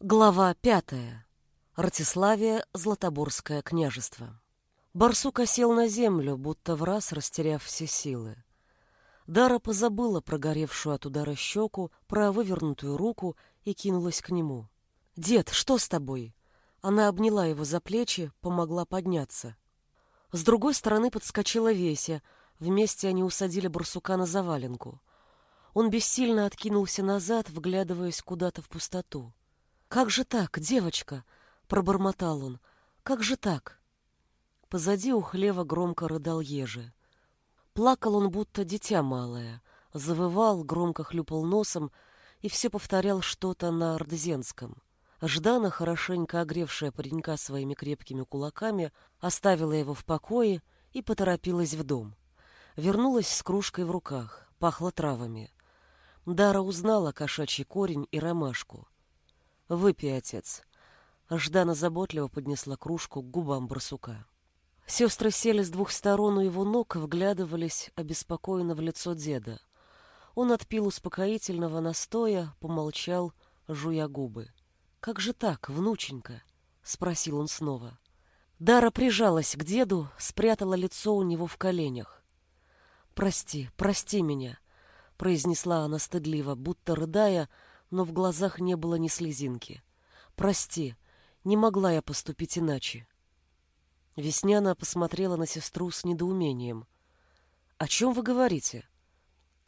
Глава пятая. Ратиславия, Златоборское княжество. Барсук осел на землю, будто в раз растеряв все силы. Дара позабыла про горевшую от удара щеку, про вывернутую руку и кинулась к нему. «Дед, что с тобой?» Она обняла его за плечи, помогла подняться. С другой стороны подскочила Веся. Вместе они усадили барсука на заваленку. Он бессильно откинулся назад, вглядываясь куда-то в пустоту. «Как же так, девочка?» — пробормотал он. «Как же так?» Позади у хлева громко рыдал ежи. Плакал он, будто дитя малое. Завывал, громко хлюпал носом и все повторял что-то на ордзенском. Ждана, хорошенько огревшая паренька своими крепкими кулаками, оставила его в покое и поторопилась в дом. Вернулась с кружкой в руках, пахло травами. Дара узнала кошачий корень и ромашку. «Выпей, отец». Ждана заботливо поднесла кружку к губам барсука. Сестры сели с двух сторон у его ног и вглядывались обеспокоенно в лицо деда. Он отпил успокоительного настоя, помолчал, жуя губы. «Как же так, внученька?» — спросил он снова. Дара прижалась к деду, спрятала лицо у него в коленях. «Прости, прости меня», — произнесла она стыдливо, будто рыдая, но в глазах не было ни слезинки. «Прости, не могла я поступить иначе». Весняна посмотрела на сестру с недоумением. «О чем вы говорите?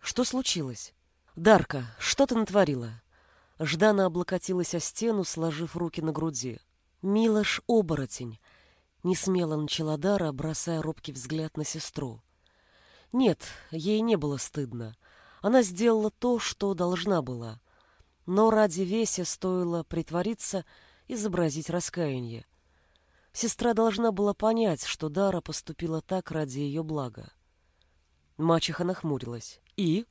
Что случилось? Дарка, что ты натворила?» Ждана облокотилась о стену, сложив руки на груди. «Милош оборотень!» — несмело начала Дара, бросая робкий взгляд на сестру. Нет, ей не было стыдно. Она сделала то, что должна была. Но ради Веси стоило притвориться, изобразить раскаяние. Сестра должна была понять, что Дара поступила так ради ее блага. Мачеха нахмурилась. «И?»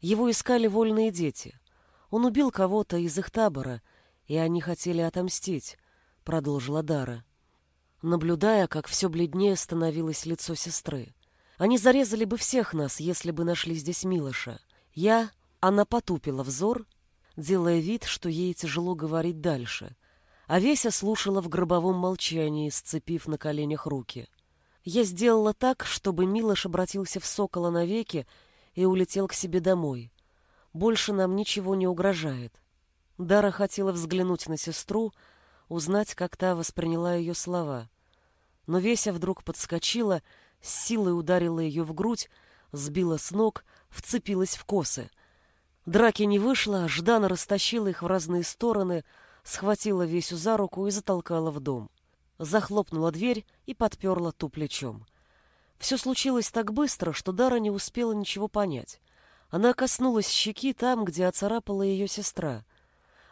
Его искали вольные дети. Он убил кого-то из их табора, и они хотели отомстить, — продолжила Дара, наблюдая, как все бледнее становилось лицо сестры. Они зарезали бы всех нас, если бы нашли здесь Милоша. Я она потупила взор, делая вид, что ей тяжело говорить дальше. А Веся слушала в гробовом молчании, сцепив на коленях руки. Я сделала так, чтобы Милош обратился в сокола навеки и улетел к себе домой. Больше нам ничего не угрожает. Дара хотела взглянуть на сестру, узнать, как та восприняла ее слова. Но Веся вдруг подскочила, с силой ударила ее в грудь, сбила с ног, вцепилась в косы. Драки не вышло, Ждана растащила их в разные стороны, схватила Весю за руку и затолкала в дом. Захлопнула дверь и подперла ту плечом. Все случилось так быстро, что Дара не успела ничего понять. Она коснулась щеки там, где оцарапала ее сестра.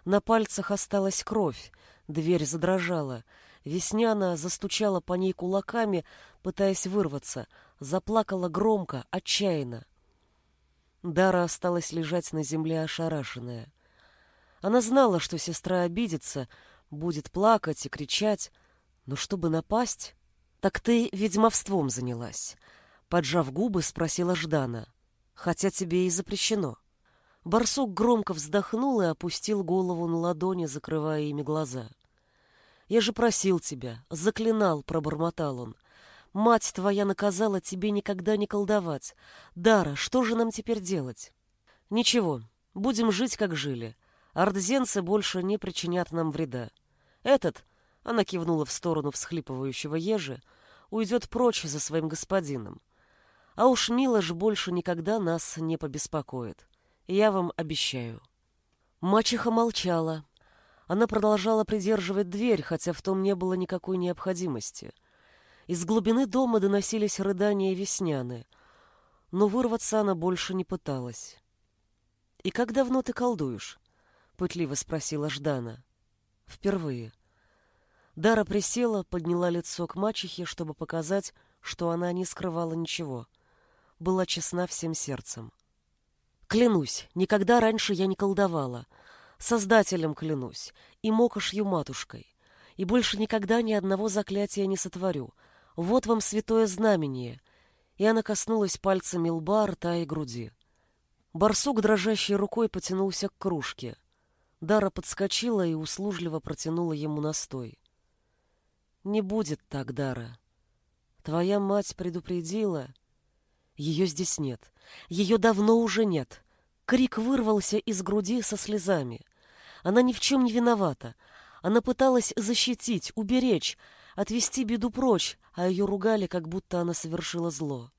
На пальцах осталась кровь, дверь задрожала. Весняна застучала по ней кулаками, пытаясь вырваться, заплакала громко, отчаянно. Дара осталась лежать на земле ошарашенная. Она знала, что сестра обидится, будет плакать и кричать, но чтобы напасть... «Так ты ведьмовством занялась?» Поджав губы, спросила Ждана. «Хотя тебе и запрещено». Барсук громко вздохнул и опустил голову на ладони, закрывая ими глаза. «Я же просил тебя, заклинал», — пробормотал он. Мать твоя наказала тебе никогда не колдовать. Дара, что же нам теперь делать? Ничего, будем жить, как жили. Ардзенцы больше не причинят нам вреда. Этот, она кивнула в сторону всхлипывающего ежи, уйдет прочь за своим господином. А уж Милош больше никогда нас не побеспокоит. Я вам обещаю. Мачеха молчала. Она продолжала придерживать дверь, хотя в том не было никакой необходимости — из глубины дома доносились рыдания Весняны, но вырваться она больше не пыталась. «И как давно ты колдуешь?» — пытливо спросила Ждана. «Впервые». Дара присела, подняла лицо к мачехе, чтобы показать, что она не скрывала ничего. Была честна всем сердцем. «Клянусь, никогда раньше я не колдовала. Создателем клянусь, и мокошью матушкой. И больше никогда ни одного заклятия не сотворю, вот вам святое знамение. И она коснулась пальцами лба, рта и груди. Барсук дрожащей рукой потянулся к кружке. Дара подскочила и услужливо протянула ему настой. «Не будет так, Дара. Твоя мать предупредила. Ее здесь нет. Ее давно уже нет». Крик вырвался из груди со слезами. Она ни в чем не виновата. Она пыталась защитить, уберечь, отвести беду прочь, а ее ругали, как будто она совершила зло.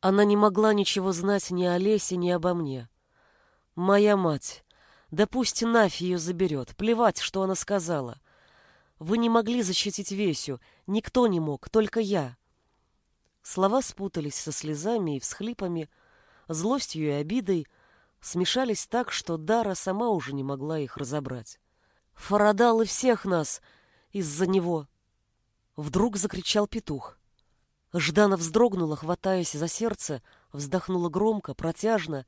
Она не могла ничего знать ни о Лесе, ни обо мне. Моя мать. Да пусть Навь ее заберет. Плевать, что она сказала. Вы не могли защитить Весю. Никто не мог, только я. Слова спутались со слезами и всхлипами, злостью и обидой, смешались так, что Дара сама уже не могла их разобрать. Фарадал и всех нас из-за него. Вдруг закричал петух. Ждана вздрогнула, хватаясь за сердце, вздохнула громко, протяжно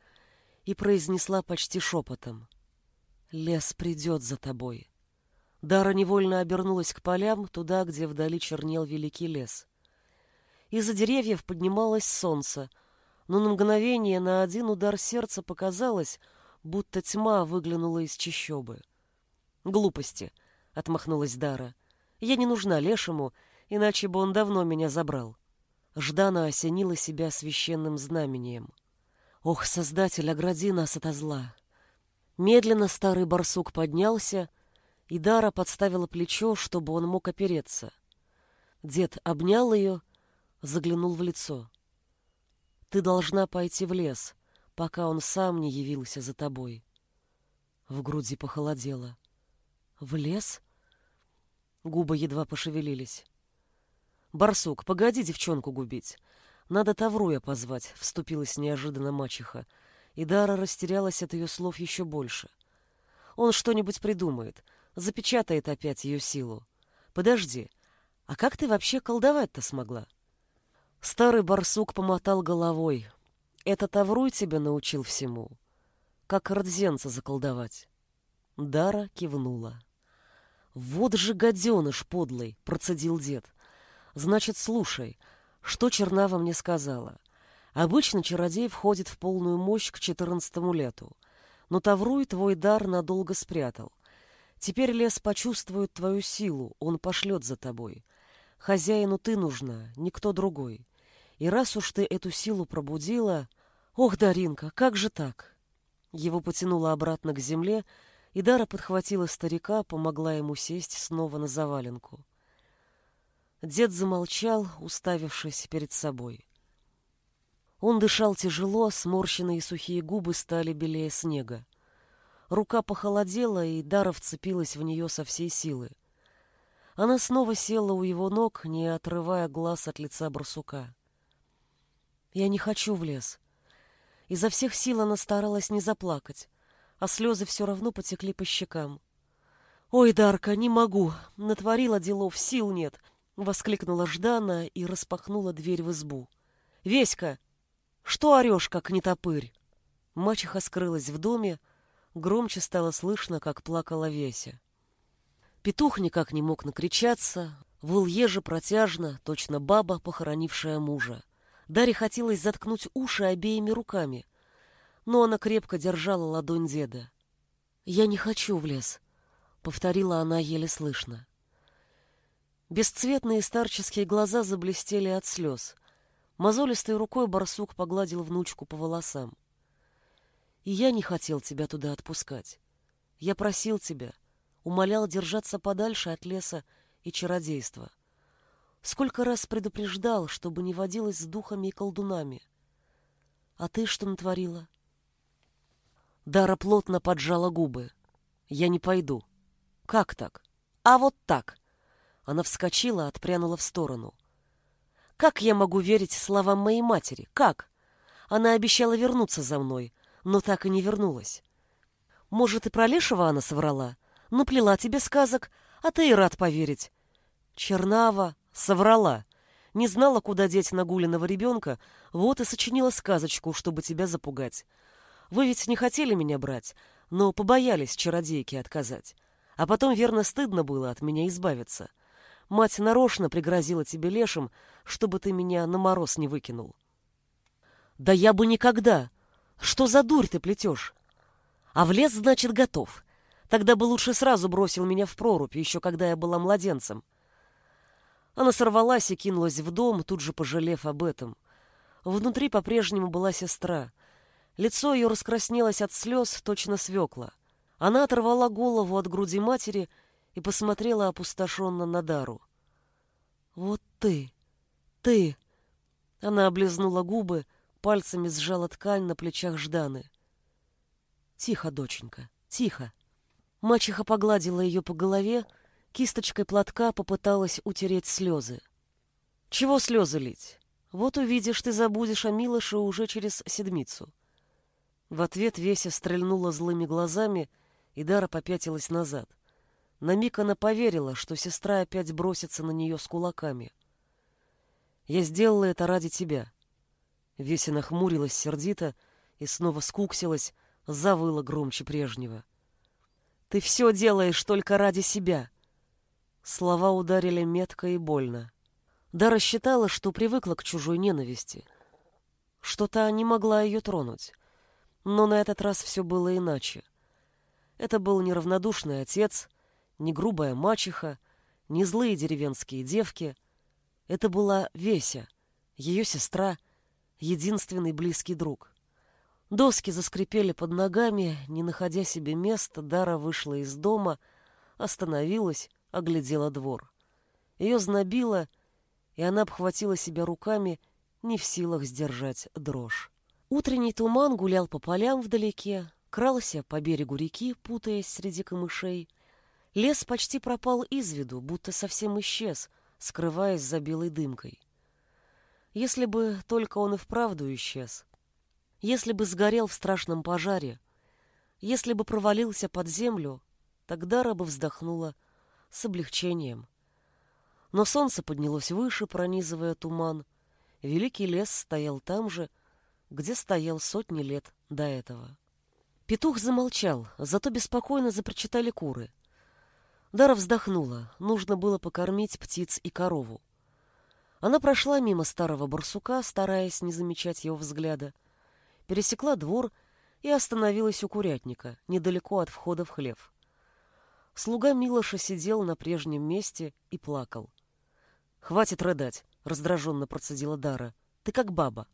и произнесла почти шепотом. «Лес придет за тобой». Дара невольно обернулась к полям, туда, где вдали чернел великий лес. Из-за деревьев поднималось солнце, но на мгновение на один удар сердца показалось, будто тьма выглянула из чащобы. «Глупости», — отмахнулась Дара. «Я не нужна лешему, иначе бы он давно меня забрал». Ждана осенила себя священным знамением. «Ох, Создатель, огради нас ото зла!» Медленно старый барсук поднялся, и Дара подставила плечо, чтобы он мог опереться. Дед обнял ее, заглянул в лицо. «Ты должна пойти в лес, пока он сам не явился за тобой». В груди похолодело. «В лес?» Губы едва пошевелились. «Барсук, погоди девчонку губить. Надо Тавруя позвать», — вступилась неожиданно мачеха, и Дара растерялась от ее слов еще больше. «Он что-нибудь придумает, запечатает опять ее силу. Подожди, а как ты вообще колдовать-то смогла?» Старый барсук помотал головой. «Это Тавруй тебя научил всему. Как родзенца заколдовать». Дара кивнула. «Вот же гаденыш подлый!» — процедил дед. «Значит, слушай, что Чернава мне сказала. Обычно чародей входит в полную мощь к четырнадцатому лету, но Тавруй твой дар надолго спрятал. Теперь лес почувствует твою силу, он пошлет за тобой. Хозяину ты нужна, никто другой. И раз уж ты эту силу пробудила... Ох, Даринка, как же так?» Его потянуло обратно к земле, и Дара подхватила старика, помогла ему сесть снова на заваленку. Дед замолчал, уставившись перед собой. Он дышал тяжело, сморщенные сухие губы стали белее снега. Рука похолодела, и Дара вцепилась в нее со всей силы. Она снова села у его ног, не отрывая глаз от лица барсука. «Я не хочу в лес». Изо всех сил она старалась не заплакать а слезы все равно потекли по щекам. «Ой, Дарка, не могу! Натворила делов, сил нет!» — воскликнула Ждана и распахнула дверь в избу. «Веська, что орешь, как нетопырь?» Мачеха скрылась в доме, громче стало слышно, как плакала Веся. Петух никак не мог накричаться, выл еже протяжно, точно баба, похоронившая мужа. Даре хотелось заткнуть уши обеими руками, но она крепко держала ладонь деда. «Я не хочу в лес», — повторила она еле слышно. Бесцветные старческие глаза заблестели от слез. Мозолистой рукой барсук погладил внучку по волосам. «И я не хотел тебя туда отпускать. Я просил тебя, умолял держаться подальше от леса и чародейства. Сколько раз предупреждал, чтобы не водилась с духами и колдунами. А ты что натворила?» Дара плотно поджала губы. «Я не пойду». «Как так?» «А вот так». Она вскочила, отпрянула в сторону. «Как я могу верить словам моей матери? Как? Она обещала вернуться за мной, но так и не вернулась. Может, и про Лешего она соврала? Наплела тебе сказок, а ты и рад поверить. Чернава соврала. Не знала, куда деть нагуленного ребенка, вот и сочинила сказочку, чтобы тебя запугать. Вы ведь не хотели меня брать, но побоялись чародейке отказать. А потом, верно, стыдно было от меня избавиться. Мать нарочно пригрозила тебе лешим, чтобы ты меня на мороз не выкинул. Да я бы никогда! Что за дурь ты плетешь? А в лес, значит, готов. Тогда бы лучше сразу бросил меня в прорубь, еще когда я была младенцем. Она сорвалась и кинулась в дом, тут же пожалев об этом. Внутри по-прежнему была сестра. Лицо ее раскраснелось от слез, точно свекла. Она оторвала голову от груди матери и посмотрела опустошенно на Дару. «Вот ты! Ты!» Она облизнула губы, пальцами сжала ткань на плечах Жданы. «Тихо, доченька, тихо!» Мачеха погладила ее по голове, кисточкой платка попыталась утереть слезы. «Чего слезы лить? Вот увидишь, ты забудешь о Милоше уже через седмицу». В ответ Веся стрельнула злыми глазами, и Дара попятилась назад. На миг она поверила, что сестра опять бросится на нее с кулаками. «Я сделала это ради тебя». Веся нахмурилась сердито и снова скуксилась, завыла громче прежнего. Ты все делаешь только ради себя. Слова ударили метко и больно. Дара считала, что привыкла к чужой ненависти. Что-то не могла ее тронуть. Но на этот раз все было иначе. Это был не равнодушный отец, не грубая мачеха, не злые деревенские девки. Это была Веся, ее сестра, единственный близкий друг. Доски заскрипели под ногами, не находя себе места, Дара вышла из дома, остановилась, оглядела двор. Ее знобило, и она обхватила себя руками, не в силах сдержать дрожь. Утренний туман гулял по полям вдалеке, крался по берегу реки, путаясь среди камышей. Лес почти пропал из виду, будто совсем исчез, скрываясь за белой дымкой. Если бы только он и вправду исчез — если бы сгорел в страшном пожаре, если бы провалился под землю, тогда раба вздохнула с облегчением. Но солнце поднялось выше, пронизывая туман. Великий лес стоял там же, где стоял сотни лет до этого. Петух замолчал, зато беспокойно запрочитали куры. Дара вздохнула, нужно было покормить птиц и корову. Она прошла мимо старого барсука, стараясь не замечать его взгляда пересекла двор и остановилась у курятника, недалеко от входа в хлев. Слуга Милоша сидел на прежнем месте и плакал. «Хватит рыдать», — раздраженно процедила Дара. «Ты как баба».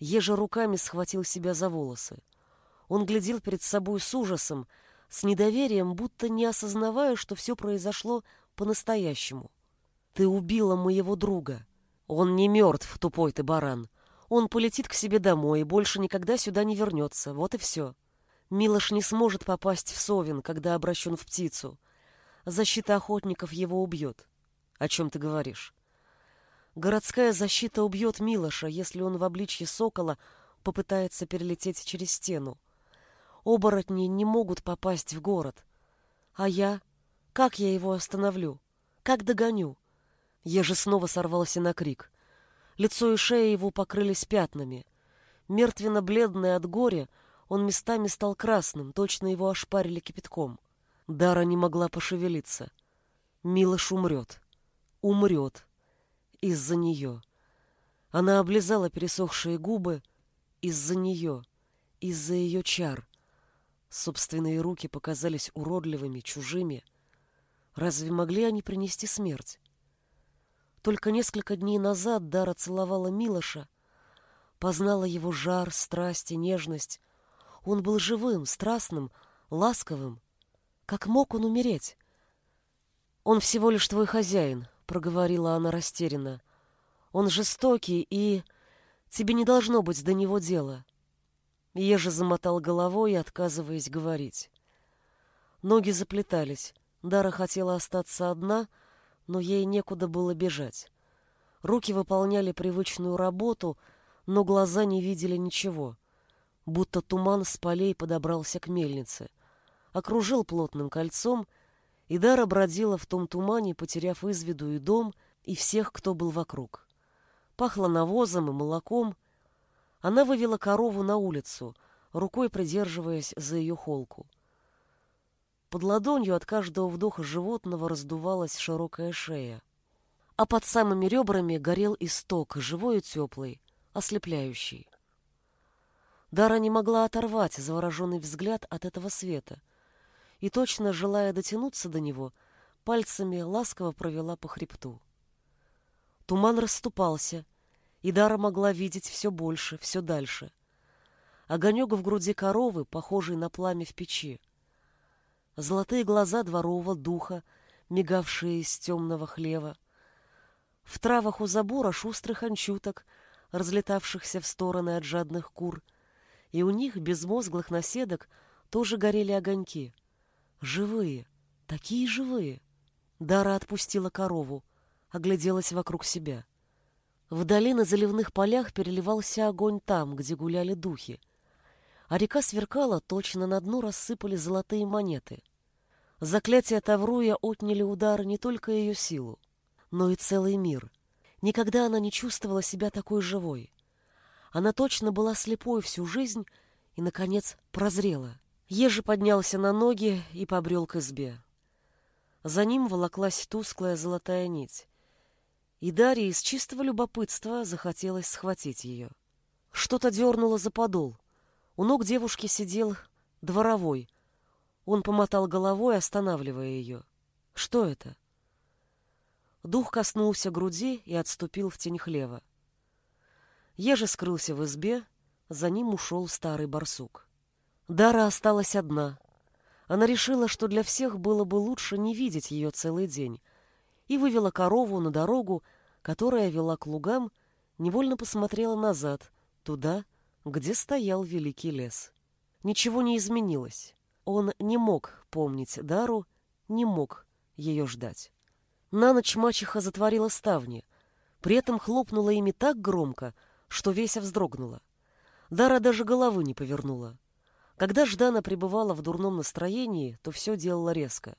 Ежа руками схватил себя за волосы. Он глядел перед собой с ужасом, с недоверием, будто не осознавая, что все произошло по-настоящему. «Ты убила моего друга. Он не мертв, тупой ты баран. Он полетит к себе домой и больше никогда сюда не вернется. Вот и все. Милош не сможет попасть в Совин, когда обращен в птицу. Защита охотников его убьет. О чем ты говоришь? Городская защита убьет Милоша, если он в обличье сокола попытается перелететь через стену. Оборотни не могут попасть в город. А я? Как я его остановлю? Как догоню? Я же снова сорвался на крик. Лицо и шея его покрылись пятнами. Мертвенно-бледный от горя, он местами стал красным, точно его ошпарили кипятком. Дара не могла пошевелиться. Милош умрет. Умрет. Из-за нее. Она облизала пересохшие губы. Из-за нее. Из-за ее чар. Собственные руки показались уродливыми, чужими. Разве могли они принести смерть? Только несколько дней назад Дара целовала Милоша, познала его жар, страсть и нежность. Он был живым, страстным, ласковым. Как мог он умереть? «Он всего лишь твой хозяин», — проговорила она растерянно. «Он жестокий, и тебе не должно быть до него дела». Ежа замотал головой, отказываясь говорить. Ноги заплетались. Дара хотела остаться одна — но ей некуда было бежать. Руки выполняли привычную работу, но глаза не видели ничего. Будто туман с полей подобрался к мельнице. Окружил плотным кольцом, и Дара бродила в том тумане, потеряв из виду и дом, и всех, кто был вокруг. Пахло навозом и молоком. Она вывела корову на улицу, рукой придерживаясь за ее холку. Под ладонью от каждого вдоха животного раздувалась широкая шея. А под самыми ребрами горел исток, живой и теплый, ослепляющий. Дара не могла оторвать завороженный взгляд от этого света. И, точно желая дотянуться до него, пальцами ласково провела по хребту. Туман расступался, и Дара могла видеть все больше, все дальше. Огонек в груди коровы, похожий на пламя в печи. Золотые глаза дворового духа, мигавшие из темного хлева. В травах у забора шустрых анчуток, разлетавшихся в стороны от жадных кур, и у них, безмозглых наседок, тоже горели огоньки. Живые, такие живые. Дара отпустила корову, огляделась вокруг себя. Вдали на заливных полях переливался огонь там, где гуляли духи, а река сверкала, точно на дно рассыпали золотые монеты. Заклятия Тавруя отняли удар не только ее силу, но и целый мир. Никогда она не чувствовала себя такой живой. Она точно была слепой всю жизнь и, наконец, прозрела. Ежи поднялся на ноги и побрел к избе. За ним волоклась тусклая золотая нить. И Дарье из чистого любопытства захотелось схватить ее. Что-то дернуло за подол. У ног девушки сидел дворовой. Он помотал головой, останавливая ее. Что это? Дух коснулся груди и отступил в тень хлева. Еже скрылся в избе, за ним ушел старый барсук. Дара осталась одна. Она решила, что для всех было бы лучше не видеть ее целый день, и вывела корову на дорогу, которая вела к лугам, невольно посмотрела назад, туда, где стоял великий лес. Ничего не изменилось. Он не мог помнить Дару, не мог ее ждать. На ночь мачеха затворила ставни, при этом хлопнула ими так громко, что Веся вздрогнула. Дара даже головы не повернула. Когда Ждана пребывала в дурном настроении, то все делала резко.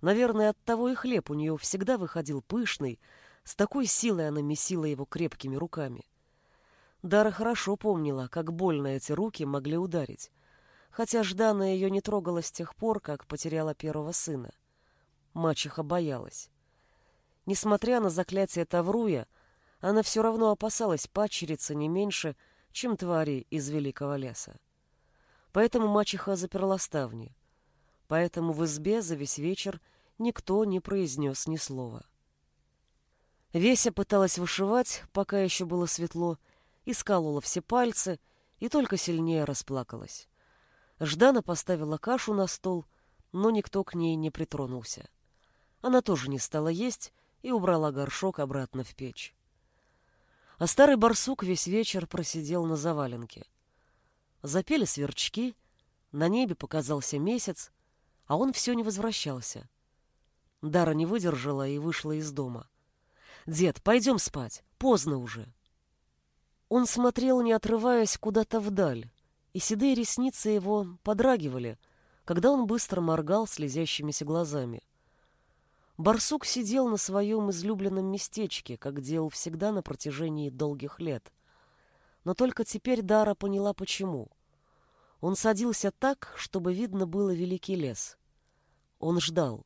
Наверное, оттого и хлеб у нее всегда выходил пышный, с такой силой она месила его крепкими руками. Дара хорошо помнила, как больно эти руки могли ударить, хотя Ждана ее не трогала с тех пор, как потеряла первого сына. Мачеха боялась. Несмотря на заклятие Тавруя, она все равно опасалась пачерица не меньше, чем твари из великого леса. Поэтому мачеха заперла ставни. Поэтому в избе за весь вечер никто не произнес ни слова. Веся пыталась вышивать, пока еще было светло, и скалула все пальцы, и только сильнее расплакалась. Ждана поставила кашу на стол, но никто к ней не притронулся. Она тоже не стала есть и убрала горшок обратно в печь. А старый барсук весь вечер просидел на заваленке — Запели сверчки, на небе показался месяц, а он все не возвращался. Дара не выдержала и вышла из дома. «Дед, пойдем спать, поздно уже». Он смотрел, не отрываясь, куда-то вдаль, и седые ресницы его подрагивали, когда он быстро моргал слезящимися глазами. Барсук сидел на своем излюбленном местечке, как делал всегда на протяжении долгих лет. Но только теперь Дара поняла, почему. Он садился так, чтобы видно было великий лес. Он ждал.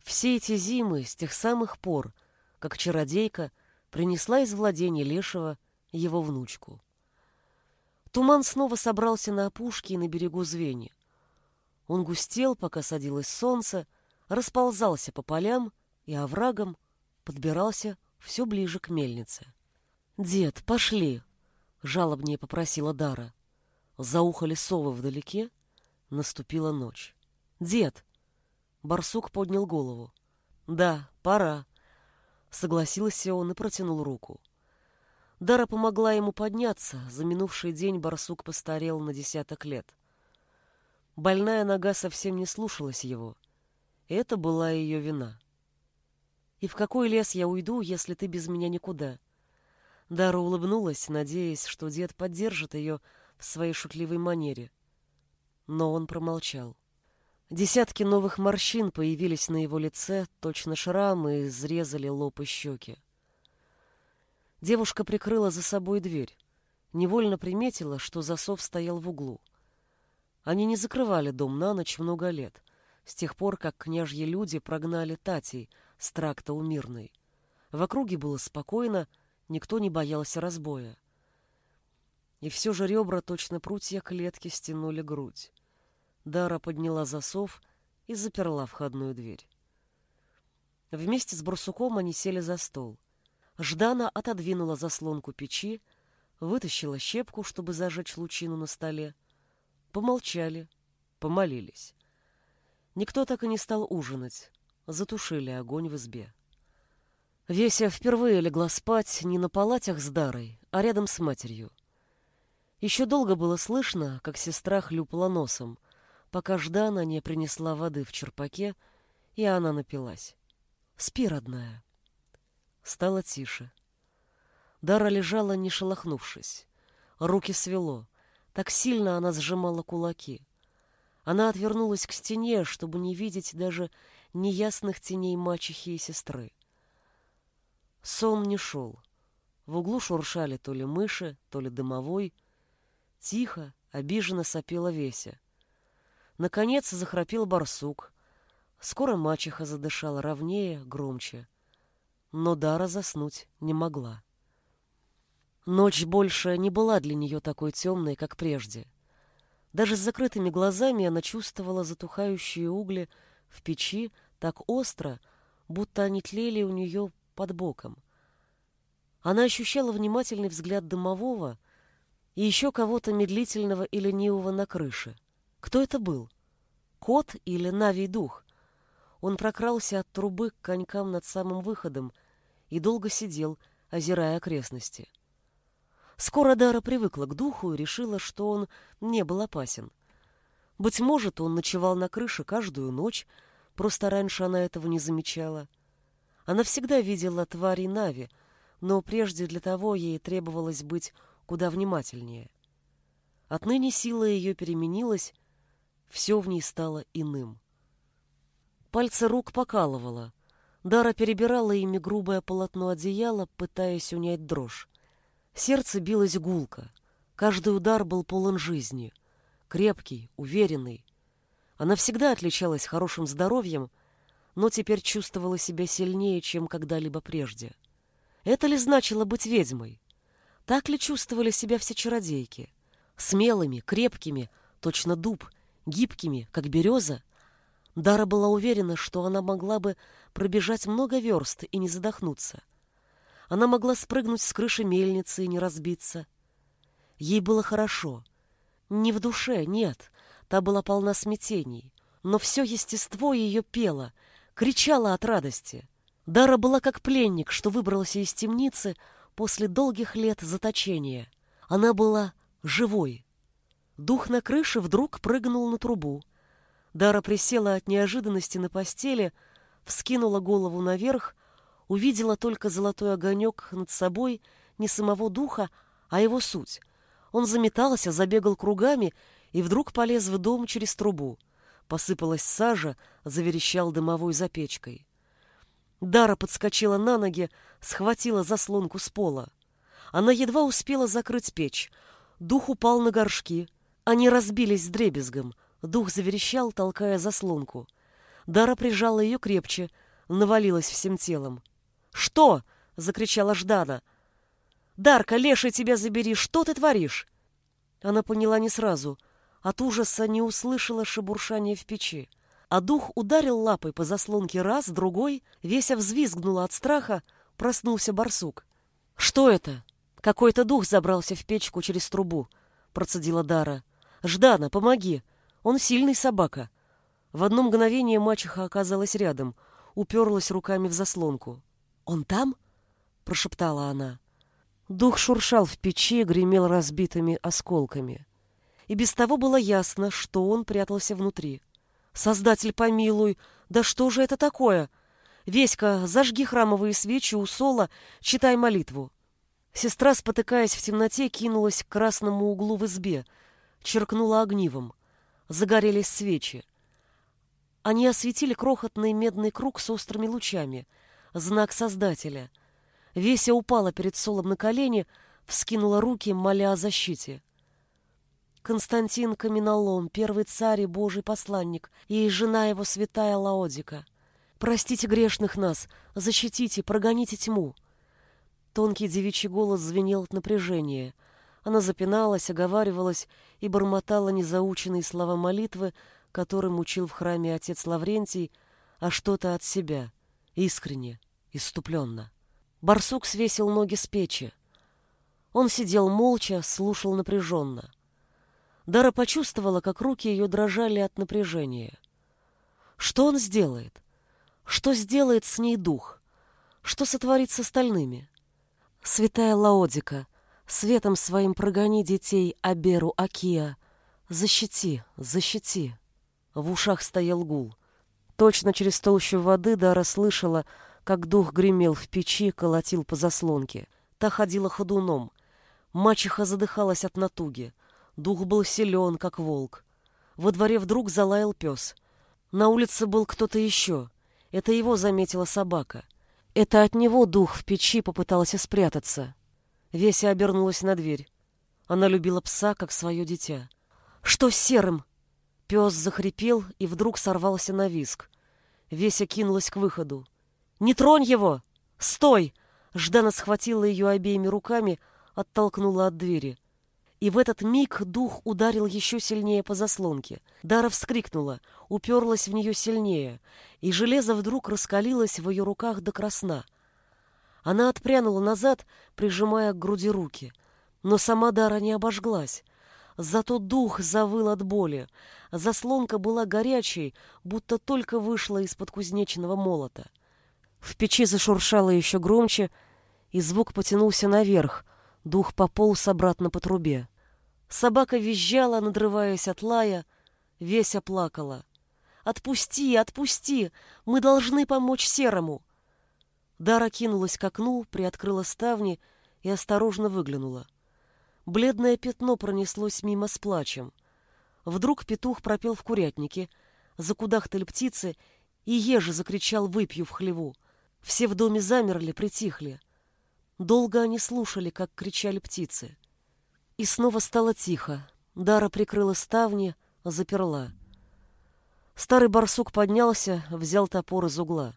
Все эти зимы, с тех самых пор, как чародейка принесла из владения Лешего его внучку. Туман снова собрался на опушке и на берегу Звени. Он густел, пока садилось солнце, расползался по полям и оврагам, подбирался все ближе к мельнице. «Дед, пошли!» Жалобнее попросила Дара. Заухали совы вдалеке, наступила ночь. «Дед!» Барсук поднял голову. «Да, пора», — согласился он и протянул руку. Дара помогла ему подняться. За минувший день барсук постарел на десяток лет. Больная нога совсем не слушалась его. Это была ее вина. «И в какой лес я уйду, если ты без меня никуда?» Дара улыбнулась, надеясь, что дед поддержит ее в своей шутливой манере. Но он промолчал. Десятки новых морщин появились на его лице, точно шрамы, изрезали лоб и щеки. Девушка прикрыла за собой дверь. Невольно приметила, что засов стоял в углу. Они не закрывали дом на ночь много лет, с тех пор, как княжьи люди прогнали Татей с тракта у Мирной. В округе было спокойно, Никто не боялся разбоя. И все же ребра, точно прутья клетки, стянули грудь. Дара подняла засов и заперла входную дверь. Вместе с Барсуком они сели за стол. Ждана отодвинула заслонку печи, вытащила щепку, чтобы зажечь лучину на столе. Помолчали, помолились. Никто так и не стал ужинать. Затушили огонь в избе. Веся впервые легла спать не на палатях с Дарой, а рядом с матерью. Еще долго было слышно, как сестра хлюпала носом, пока Ждана не принесла воды в черпаке, и она напилась. «Спи, родная». Стало тише. Дара лежала, не шелохнувшись. Руки свело. Так сильно она сжимала кулаки. Она отвернулась к стене, чтобы не видеть даже неясных теней мачехи и сестры. Сон не шел. В углу шуршали то ли мыши, то ли дымовой. Тихо, обиженно сопела Веся. Наконец захрапел барсук. Скоро мачеха задышала ровнее, громче. Но Дара заснуть не могла. Ночь больше не была для нее такой темной, как прежде. Даже с закрытыми глазами она чувствовала затухающие угли в печи так остро, будто они тлели у нее под боком. Она ощущала внимательный взгляд дымового и еще кого-то медлительного и ленивого на крыше. Кто это был? Кот или Навий дух? Он прокрался от трубы к конькам над самым выходом и долго сидел, озирая окрестности. Скоро Дара привыкла к духу и решила, что он не был опасен. Быть может, он ночевал на крыше каждую ночь, просто раньше она этого не замечала. Она всегда видела твари Нави, но прежде для того ей требовалось быть куда внимательнее. Отныне сила ее переменилась, все в ней стало иным. Пальцы рук покалывало. Дара перебирала ими грубое полотно одеяла, пытаясь унять дрожь. Сердце билось гулко. Каждый удар был полон жизни. Крепкий, уверенный. Она всегда отличалась хорошим здоровьем, но теперь чувствовала себя сильнее, чем когда-либо прежде. Это ли значило быть ведьмой? Так ли чувствовали себя все чародейки? Смелыми, крепкими, точно дуб, гибкими, как береза? Дара была уверена, что она могла бы пробежать много верст и не задохнуться. Она могла спрыгнуть с крыши мельницы и не разбиться. Ей было хорошо. Не в душе, нет, та была полна смятений. Но все естество ее пело, кричало от радости. Дара была как пленник, что выбрался из темницы после долгих лет заточения. Она была живой. Дух на крыше вдруг прыгнул на трубу. Дара присела от неожиданности на постели, вскинула голову наверх, увидела только золотой огонек над собой, не самого духа, а его суть. Он заметался, забегал кругами и вдруг полез в дом через трубу. Посыпалась сажа, заверещал дымовой за печкой. Дара подскочила на ноги, схватила заслонку с пола. Она едва успела закрыть печь. Дух упал на горшки. Они разбились с дребезгом. Дух заверещал, толкая заслонку. Дара прижала ее крепче, навалилась всем телом. «Что?» — закричала Ждана. «Дарка, леший тебя забери! Что ты творишь?» Она поняла не сразу. От ужаса не услышала шебуршания в печи а дух ударил лапой по заслонке раз, другой, Веся взвизгнула от страха, проснулся барсук. «Что это? Какой-то дух забрался в печку через трубу», — процедила Дара. «Ждана, помоги! Он сильный собака». В одно мгновение мачеха оказалась рядом, уперлась руками в заслонку. «Он там?» — прошептала она. Дух шуршал в печи, гремел разбитыми осколками. И без того было ясно, что он прятался внутри. Создатель помилуй, да что же это такое? Веська, зажги храмовые свечи у Сола, читай молитву. Сестра, спотыкаясь в темноте, кинулась к красному углу в избе, черкнула огнивом. Загорелись свечи. Они осветили крохотный медный круг с острыми лучами, знак Создателя. Веся упала перед Солом на колени, вскинула руки, моля о защите. Константин Каменолом, первый царь и божий посланник, и жена его святая Лаодика. Простите грешных нас, защитите, прогоните тьму. Тонкий девичий голос звенел от напряжения. Она запиналась, оговаривалась и бормотала незаученные слова молитвы, которым учил в храме отец Лаврентий, а что-то от себя, искренне, иступленно. Барсук свесил ноги с печи. Он сидел молча, слушал напряженно. Дара почувствовала, как руки ее дрожали от напряжения. Что он сделает? Что сделает с ней дух? Что сотворит с остальными? Святая Лаодика, светом своим прогони детей Аберу Акия. Защити, защити. В ушах стоял гул. Точно через толщу воды Дара слышала, как дух гремел в печи, колотил по заслонке. Та ходила ходуном. Мачеха задыхалась от натуги. Дух был силен, как волк. Во дворе вдруг залаял пес. На улице был кто-то еще. Это его заметила собака. Это от него дух в печи попытался спрятаться. Веся обернулась на дверь. Она любила пса, как свое дитя. «Что с серым?» Пес захрипел и вдруг сорвался на виск. Веся кинулась к выходу. «Не тронь его! Стой!» Ждана схватила ее обеими руками, оттолкнула от двери. И в этот миг дух ударил еще сильнее по заслонке. Дара вскрикнула, уперлась в нее сильнее, и железо вдруг раскалилось в ее руках до красна. Она отпрянула назад, прижимая к груди руки. Но сама Дара не обожглась. Зато дух завыл от боли. Заслонка была горячей, будто только вышла из-под кузнечного молота. В печи зашуршало еще громче, и звук потянулся наверх, Дух пополз обратно по трубе. Собака визжала, надрываясь от лая, Веся плакала. «Отпусти, отпусти! Мы должны помочь Серому!» Дара кинулась к окну, приоткрыла ставни и осторожно выглянула. Бледное пятно пронеслось мимо с плачем. Вдруг петух пропел в курятнике, закудахтали птицы, и ежи закричал «выпью в хлеву». Все в доме замерли, притихли. Долго они слушали, как кричали птицы. И снова стало тихо. Дара прикрыла ставни, заперла. Старый барсук поднялся, взял топор из угла.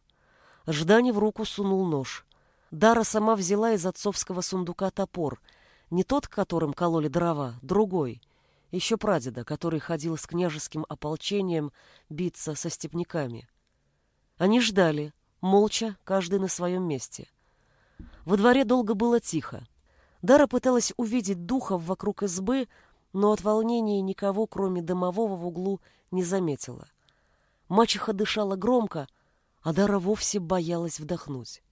Ждане в руку сунул нож. Дара сама взяла из отцовского сундука топор. Не тот, которым кололи дрова, другой. Еще прадеда, который ходил с княжеским ополчением биться со степняками. Они ждали, молча, каждый на своем месте — во дворе долго было тихо. Дара пыталась увидеть духов вокруг избы, но от волнения никого, кроме домового в углу, не заметила. Мачеха дышала громко, а Дара вовсе боялась вдохнуть.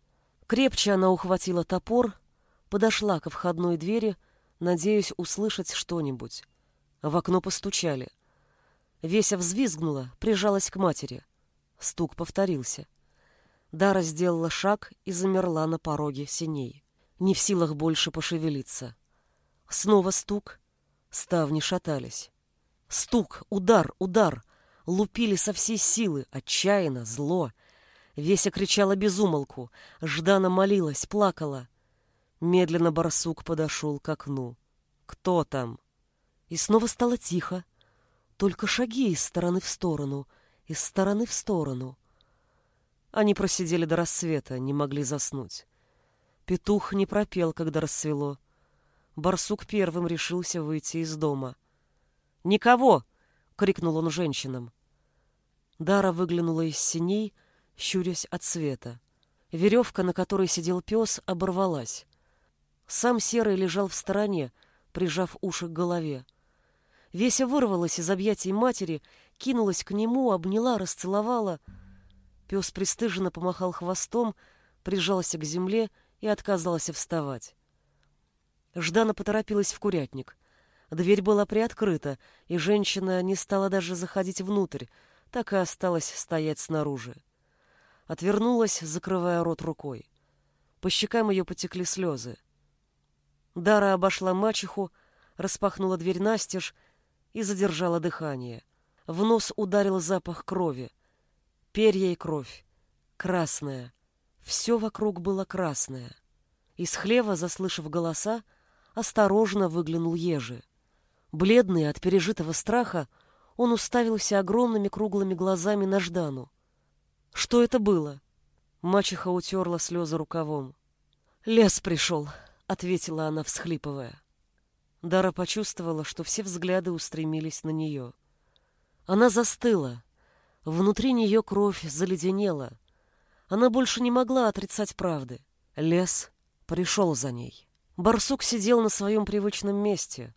Крепче она ухватила топор, подошла ко входной двери, надеясь услышать что-нибудь. В окно постучали. Веся взвизгнула, прижалась к матери. Стук повторился. Дара сделала шаг и замерла на пороге синей, не в силах больше пошевелиться. Снова стук, ставни шатались. Стук, удар, удар, лупили со всей силы, отчаянно, зло. Веся кричала безумолку, Ждана молилась, плакала. Медленно барсук подошел к окну. «Кто там?» И снова стало тихо, только шаги из стороны в сторону, из стороны в сторону — они просидели до рассвета, не могли заснуть. Петух не пропел, когда рассвело. Барсук первым решился выйти из дома. «Никого!» — крикнул он женщинам. Дара выглянула из синей, щурясь от света. Веревка, на которой сидел пес, оборвалась. Сам Серый лежал в стороне, прижав уши к голове. Веся вырвалась из объятий матери, кинулась к нему, обняла, расцеловала — Пес пристыженно помахал хвостом, прижался к земле и отказался вставать. Ждана поторопилась в курятник. Дверь была приоткрыта, и женщина не стала даже заходить внутрь, так и осталась стоять снаружи. Отвернулась, закрывая рот рукой. По щекам ее потекли слезы. Дара обошла мачеху, распахнула дверь настежь и задержала дыхание. В нос ударил запах крови перья и кровь. Красная. Все вокруг было красное. Из хлева, заслышав голоса, осторожно выглянул ежи. Бледный от пережитого страха, он уставился огромными круглыми глазами на Ждану. Что это было? Мачеха утерла слезы рукавом. «Лес пришел», — ответила она, всхлипывая. Дара почувствовала, что все взгляды устремились на нее. Она застыла. Внутри нее кровь заледенела. Она больше не могла отрицать правды. Лес пришел за ней. Барсук сидел на своем привычном месте.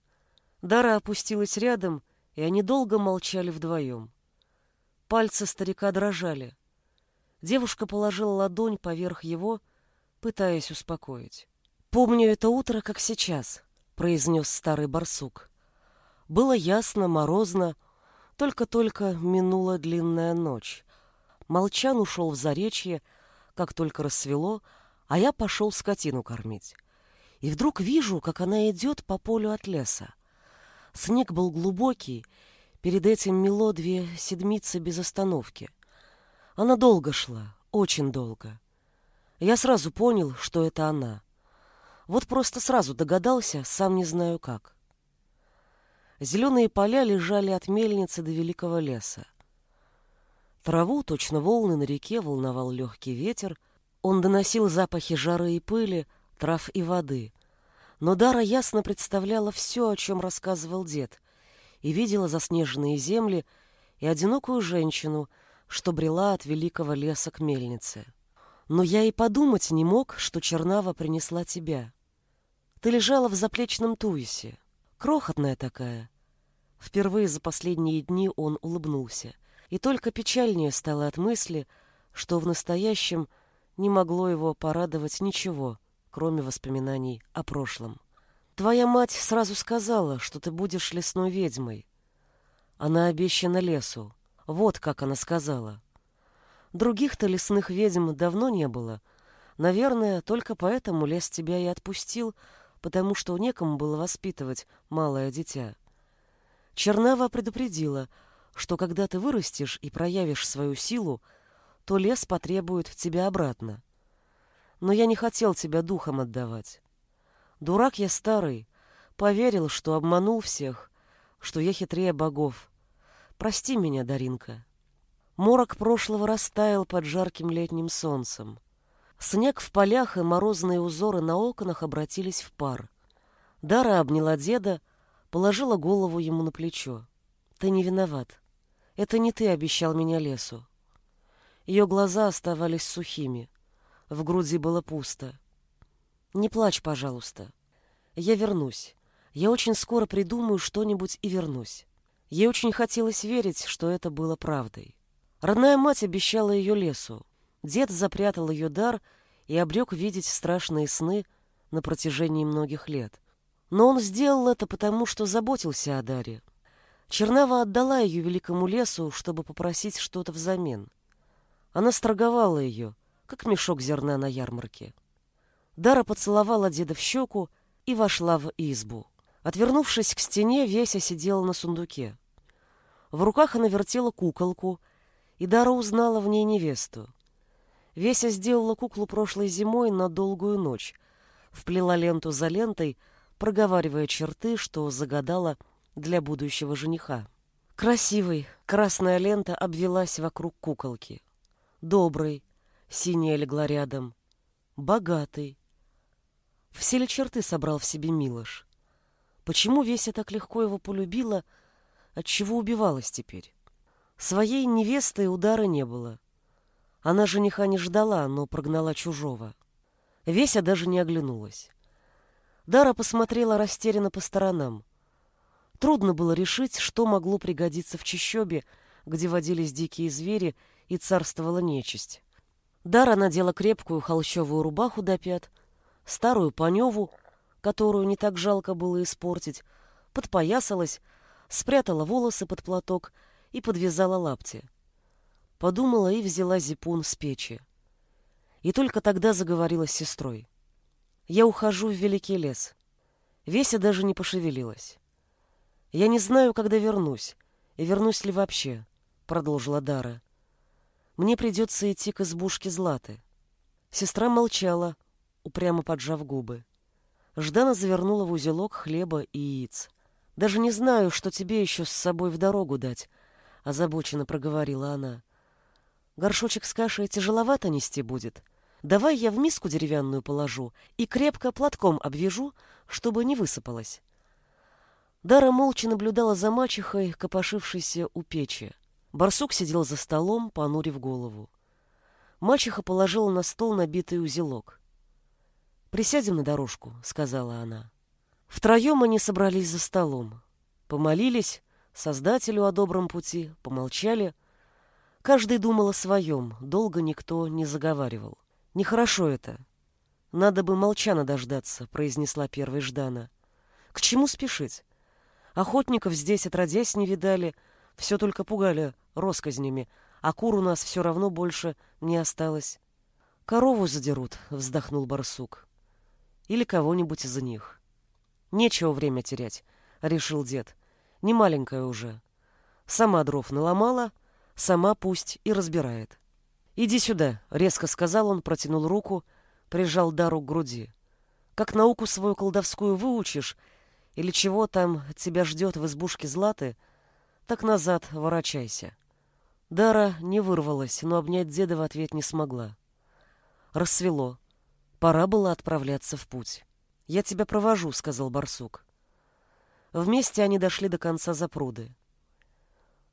Дара опустилась рядом, и они долго молчали вдвоем. Пальцы старика дрожали. Девушка положила ладонь поверх его, пытаясь успокоить. «Помню это утро, как сейчас», — произнес старый барсук. Было ясно, морозно, только-только минула длинная ночь. Молчан ушел в заречье, как только рассвело, а я пошел скотину кормить. И вдруг вижу, как она идет по полю от леса. Снег был глубокий, перед этим мело две седмицы без остановки. Она долго шла, очень долго. Я сразу понял, что это она. Вот просто сразу догадался, сам не знаю как. Зеленые поля лежали от мельницы до великого леса. Траву, точно волны на реке, волновал легкий ветер. Он доносил запахи жары и пыли, трав и воды. Но Дара ясно представляла все, о чем рассказывал дед, и видела заснеженные земли и одинокую женщину, что брела от великого леса к мельнице. Но я и подумать не мог, что Чернава принесла тебя. Ты лежала в заплечном туисе, крохотная такая. Впервые за последние дни он улыбнулся, и только печальнее стало от мысли, что в настоящем не могло его порадовать ничего, кроме воспоминаний о прошлом. Твоя мать сразу сказала, что ты будешь лесной ведьмой. Она обещана лесу. Вот как она сказала. Других-то лесных ведьм давно не было. Наверное, только поэтому лес тебя и отпустил, потому что некому было воспитывать малое дитя. Чернава предупредила, что когда ты вырастешь и проявишь свою силу, то лес потребует тебя обратно но я не хотел тебя духом отдавать. Дурак я старый, поверил, что обманул всех, что я хитрее богов. Прости меня, Даринка. Морок прошлого растаял под жарким летним солнцем. Снег в полях и морозные узоры на окнах обратились в пар. Дара обняла деда, положила голову ему на плечо. Ты не виноват. Это не ты обещал меня лесу. Ее глаза оставались сухими. В груди было пусто. «Не плачь, пожалуйста. Я вернусь. Я очень скоро придумаю что-нибудь и вернусь». Ей очень хотелось верить, что это было правдой. Родная мать обещала ее лесу. Дед запрятал ее дар и обрек видеть страшные сны на протяжении многих лет. Но он сделал это потому, что заботился о даре. Чернава отдала ее великому лесу, чтобы попросить что-то взамен. Она сторговала ее, как мешок зерна на ярмарке. Дара поцеловала деда в щеку и вошла в избу. Отвернувшись к стене, Веся сидела на сундуке. В руках она вертела куколку, и Дара узнала в ней невесту. Веся сделала куклу прошлой зимой на долгую ночь, вплела ленту за лентой, проговаривая черты, что загадала для будущего жениха. Красивый, красная лента обвелась вокруг куколки. Добрый, Синяя легла рядом. Богатый. Все ли черты собрал в себе Милош? Почему Веся так легко его полюбила, отчего убивалась теперь? Своей невесты удара не было. Она жениха не ждала, но прогнала чужого. Веся даже не оглянулась. Дара посмотрела растерянно по сторонам. Трудно было решить, что могло пригодиться в чащобе, где водились дикие звери и царствовала нечисть. Дара надела крепкую холщовую рубаху до пят, старую паневу, которую не так жалко было испортить, подпоясалась, спрятала волосы под платок и подвязала лапти. Подумала и взяла зипун с печи. И только тогда заговорила с сестрой. «Я ухожу в великий лес». Веся даже не пошевелилась. «Я не знаю, когда вернусь, и вернусь ли вообще», — продолжила Дара. Мне придется идти к избушке Златы. Сестра молчала, упрямо поджав губы. Ждана завернула в узелок хлеба и яиц. «Даже не знаю, что тебе еще с собой в дорогу дать», — озабоченно проговорила она. «Горшочек с кашей тяжеловато нести будет. Давай я в миску деревянную положу и крепко платком обвяжу, чтобы не высыпалось». Дара молча наблюдала за мачехой, копошившейся у печи. Барсук сидел за столом, понурив голову. Мачеха положила на стол набитый узелок. «Присядем на дорожку», — сказала она. Втроем они собрались за столом. Помолились Создателю о добром пути, помолчали. Каждый думал о своем, долго никто не заговаривал. «Нехорошо это. Надо бы молчана дождаться», — произнесла первой Ждана. «К чему спешить? Охотников здесь отродясь не видали, все только пугали росказнями, а кур у нас все равно больше не осталось. Корову задерут, вздохнул барсук. Или кого-нибудь из них. Нечего время терять, решил дед. Не маленькая уже. Сама дров наломала, сама пусть и разбирает. «Иди сюда», — резко сказал он, протянул руку, прижал Дару к груди. «Как науку свою колдовскую выучишь, или чего там тебя ждет в избушке Златы, так назад ворочайся». Дара не вырвалась, но обнять деда в ответ не смогла. Рассвело. Пора было отправляться в путь. «Я тебя провожу», — сказал барсук. Вместе они дошли до конца запруды.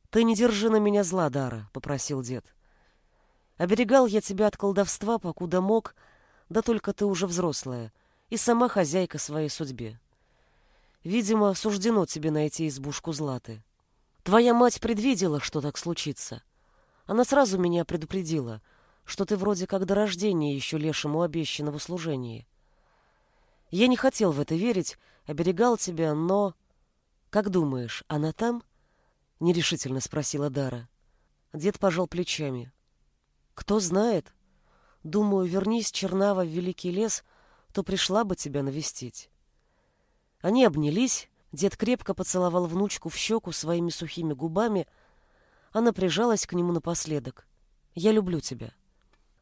«Ты не держи на меня зла, Дара», — попросил дед. «Оберегал я тебя от колдовства, покуда мог, да только ты уже взрослая и сама хозяйка своей судьбе. Видимо, суждено тебе найти избушку Златы. Твоя мать предвидела, что так случится. Она сразу меня предупредила, что ты вроде как до рождения еще лешему обещана в. Я не хотел в это верить, оберегал тебя, но... Как думаешь, она там? Нерешительно спросила Дара. Дед пожал плечами. Кто знает? Думаю, вернись, Чернава, в Великий лес, то пришла бы тебя навестить. Они обнялись, Дед крепко поцеловал внучку в щеку своими сухими губами. Она прижалась к нему напоследок. «Я люблю тебя».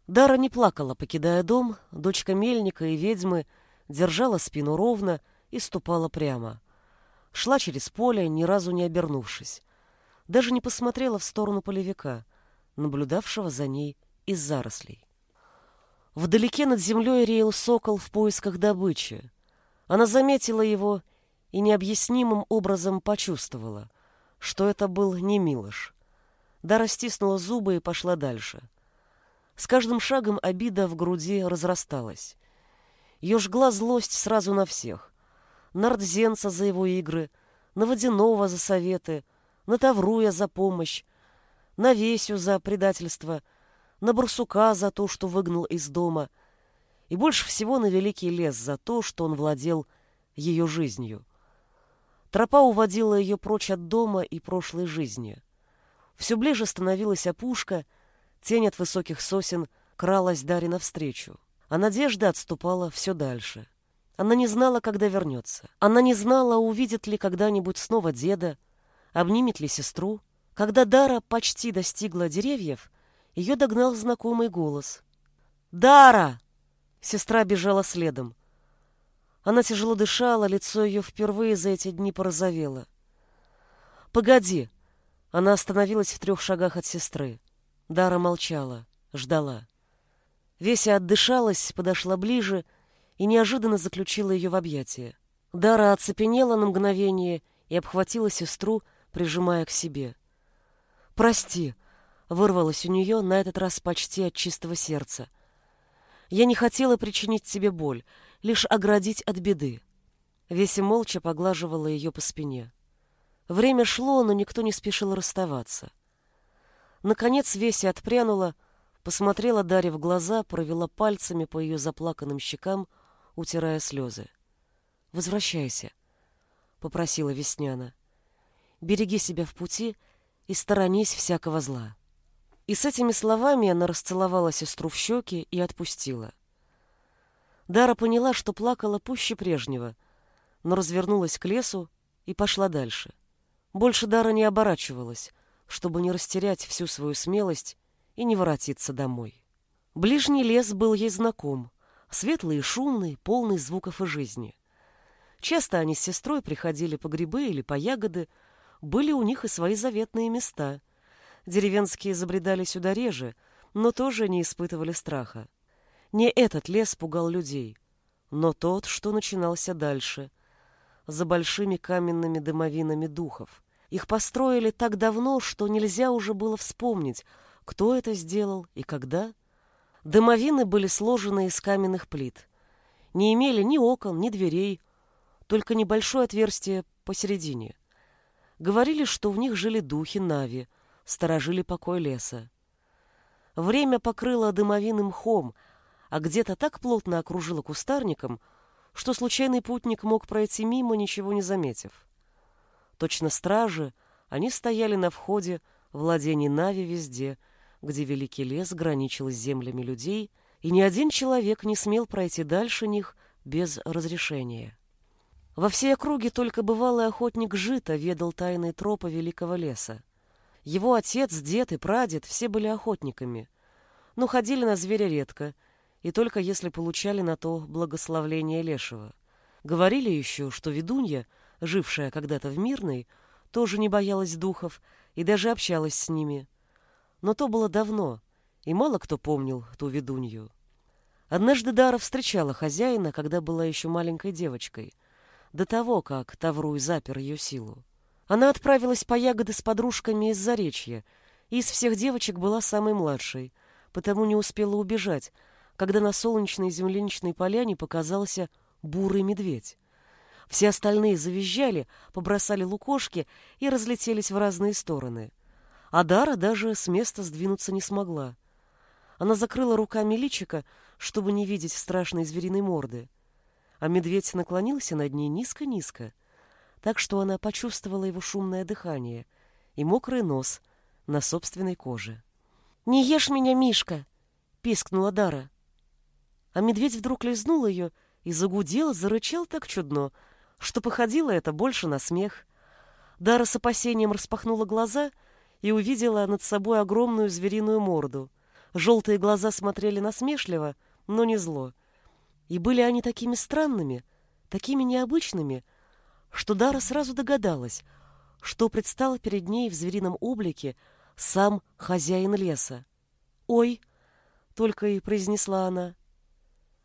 Дара не плакала, покидая дом. Дочка мельника и ведьмы держала спину ровно и ступала прямо. Шла через поле, ни разу не обернувшись. Даже не посмотрела в сторону полевика, наблюдавшего за ней из зарослей. Вдалеке над землей реял сокол в поисках добычи. Она заметила его и необъяснимым образом почувствовала, что это был не Милош. Дара стиснула зубы и пошла дальше. С каждым шагом обида в груди разрасталась. Ее жгла злость сразу на всех. На Рдзенца за его игры, на Водянова за советы, на Тавруя за помощь, на Весю за предательство, на Барсука за то, что выгнал из дома, и больше всего на Великий лес за то, что он владел ее жизнью. Тропа уводила ее прочь от дома и прошлой жизни. Все ближе становилась опушка, тень от высоких сосен кралась Даре навстречу, а надежда отступала все дальше. Она не знала, когда вернется. Она не знала, увидит ли когда-нибудь снова деда, обнимет ли сестру. Когда Дара почти достигла деревьев, ее догнал знакомый голос. «Дара!» Сестра бежала следом. Она тяжело дышала, лицо ее впервые за эти дни порозовело. «Погоди!» Она остановилась в трех шагах от сестры. Дара молчала, ждала. Веся отдышалась, подошла ближе и неожиданно заключила ее в объятия. Дара оцепенела на мгновение и обхватила сестру, прижимая к себе. «Прости!» — вырвалось у нее на этот раз почти от чистого сердца. «Я не хотела причинить тебе боль лишь оградить от беды. Веси молча поглаживала ее по спине. Время шло, но никто не спешил расставаться. Наконец Веся отпрянула, посмотрела Дарье в глаза, провела пальцами по ее заплаканным щекам, утирая слезы. «Возвращайся», — попросила Весняна. «Береги себя в пути и сторонись всякого зла». И с этими словами она расцеловала сестру в щеки и отпустила. Дара поняла, что плакала пуще прежнего, но развернулась к лесу и пошла дальше. Больше Дара не оборачивалась, чтобы не растерять всю свою смелость и не воротиться домой. Ближний лес был ей знаком, светлый и шумный, полный звуков и жизни. Часто они с сестрой приходили по грибы или по ягоды, были у них и свои заветные места. Деревенские забредали сюда реже, но тоже не испытывали страха. Не этот лес пугал людей, но тот, что начинался дальше. за большими каменными домовинами духов. Их построили так давно, что нельзя уже было вспомнить, кто это сделал и когда. Домовины были сложены из каменных плит. Не имели ни окон, ни дверей, только небольшое отверстие посередине. Говорили, что в них жили духи Нави, сторожили покой леса. Время покрыло дымовиным мхом, а где-то так плотно окружило кустарником, что случайный путник мог пройти мимо, ничего не заметив. Точно стражи, они стояли на входе владений Нави везде, где великий лес граничил с землями людей, и ни один человек не смел пройти дальше них без разрешения. Во всей округе только бывалый охотник Жита ведал тайные тропы великого леса. Его отец, дед и прадед все были охотниками, но ходили на зверя редко, и только если получали на то благословление Лешего. Говорили еще, что ведунья, жившая когда-то в Мирной, тоже не боялась духов и даже общалась с ними. Но то было давно, и мало кто помнил ту ведунью. Однажды Дара встречала хозяина, когда была еще маленькой девочкой, до того, как Тавруй запер ее силу. Она отправилась по ягоды с подружками из Заречья, и из всех девочек была самой младшей, потому не успела убежать, когда на солнечной земляничной поляне показался бурый медведь. Все остальные завизжали, побросали лукошки и разлетелись в разные стороны. А Дара даже с места сдвинуться не смогла. Она закрыла руками личика, чтобы не видеть страшной звериной морды. А медведь наклонился над ней низко-низко — так что она почувствовала его шумное дыхание и мокрый нос на собственной коже. «Не ешь меня, Мишка!» — пискнула Дара. А медведь вдруг лизнул ее и загудел, зарычал так чудно, что походило это больше на смех. Дара с опасением распахнула глаза и увидела над собой огромную звериную морду. Желтые глаза смотрели насмешливо, но не зло. И были они такими странными, такими необычными — что Дара сразу догадалась, что предстал перед ней в зверином облике сам хозяин леса. «Ой!» — только и произнесла она.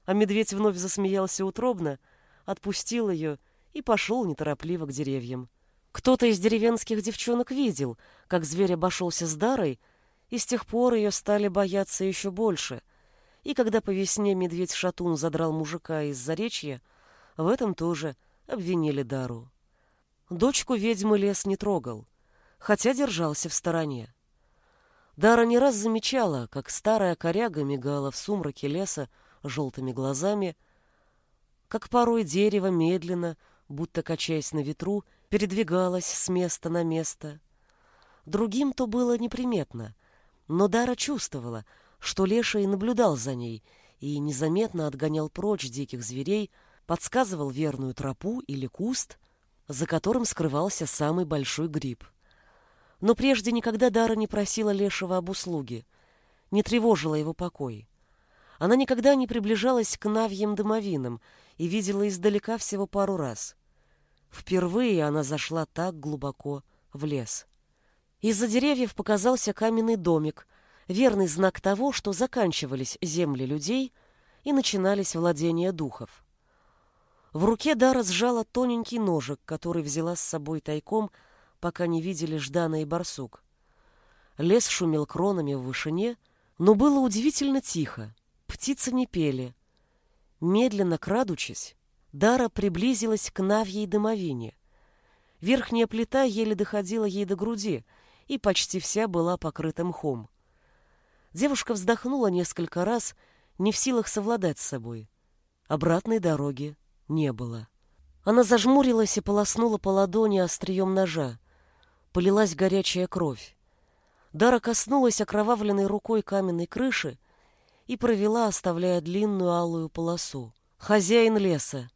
А медведь вновь засмеялся утробно, отпустил ее и пошел неторопливо к деревьям. Кто-то из деревенских девчонок видел, как зверь обошелся с Дарой, и с тех пор ее стали бояться еще больше. И когда по весне медведь-шатун задрал мужика из заречья, в этом тоже — обвинили Дару. Дочку ведьмы лес не трогал, хотя держался в стороне. Дара не раз замечала, как старая коряга мигала в сумраке леса желтыми глазами, как порой дерево медленно, будто качаясь на ветру, передвигалось с места на место. Другим то было неприметно, но Дара чувствовала, что Леший наблюдал за ней и незаметно отгонял прочь диких зверей, подсказывал верную тропу или куст, за которым скрывался самый большой гриб. Но прежде никогда Дара не просила Лешего об услуге, не тревожила его покой. Она никогда не приближалась к навьим домовинам и видела издалека всего пару раз. Впервые она зашла так глубоко в лес. Из-за деревьев показался каменный домик, верный знак того, что заканчивались земли людей и начинались владения духов. В руке Дара сжала тоненький ножик, который взяла с собой тайком, пока не видели Ждана и Барсук. Лес шумел кронами в вышине, но было удивительно тихо. Птицы не пели. Медленно крадучись, Дара приблизилась к Навьей домовине. Верхняя плита еле доходила ей до груди, и почти вся была покрыта мхом. Девушка вздохнула несколько раз, не в силах совладать с собой. Обратной дороги не было. Она зажмурилась и полоснула по ладони острием ножа. Полилась горячая кровь. Дара коснулась окровавленной рукой каменной крыши и провела, оставляя длинную алую полосу. «Хозяин леса,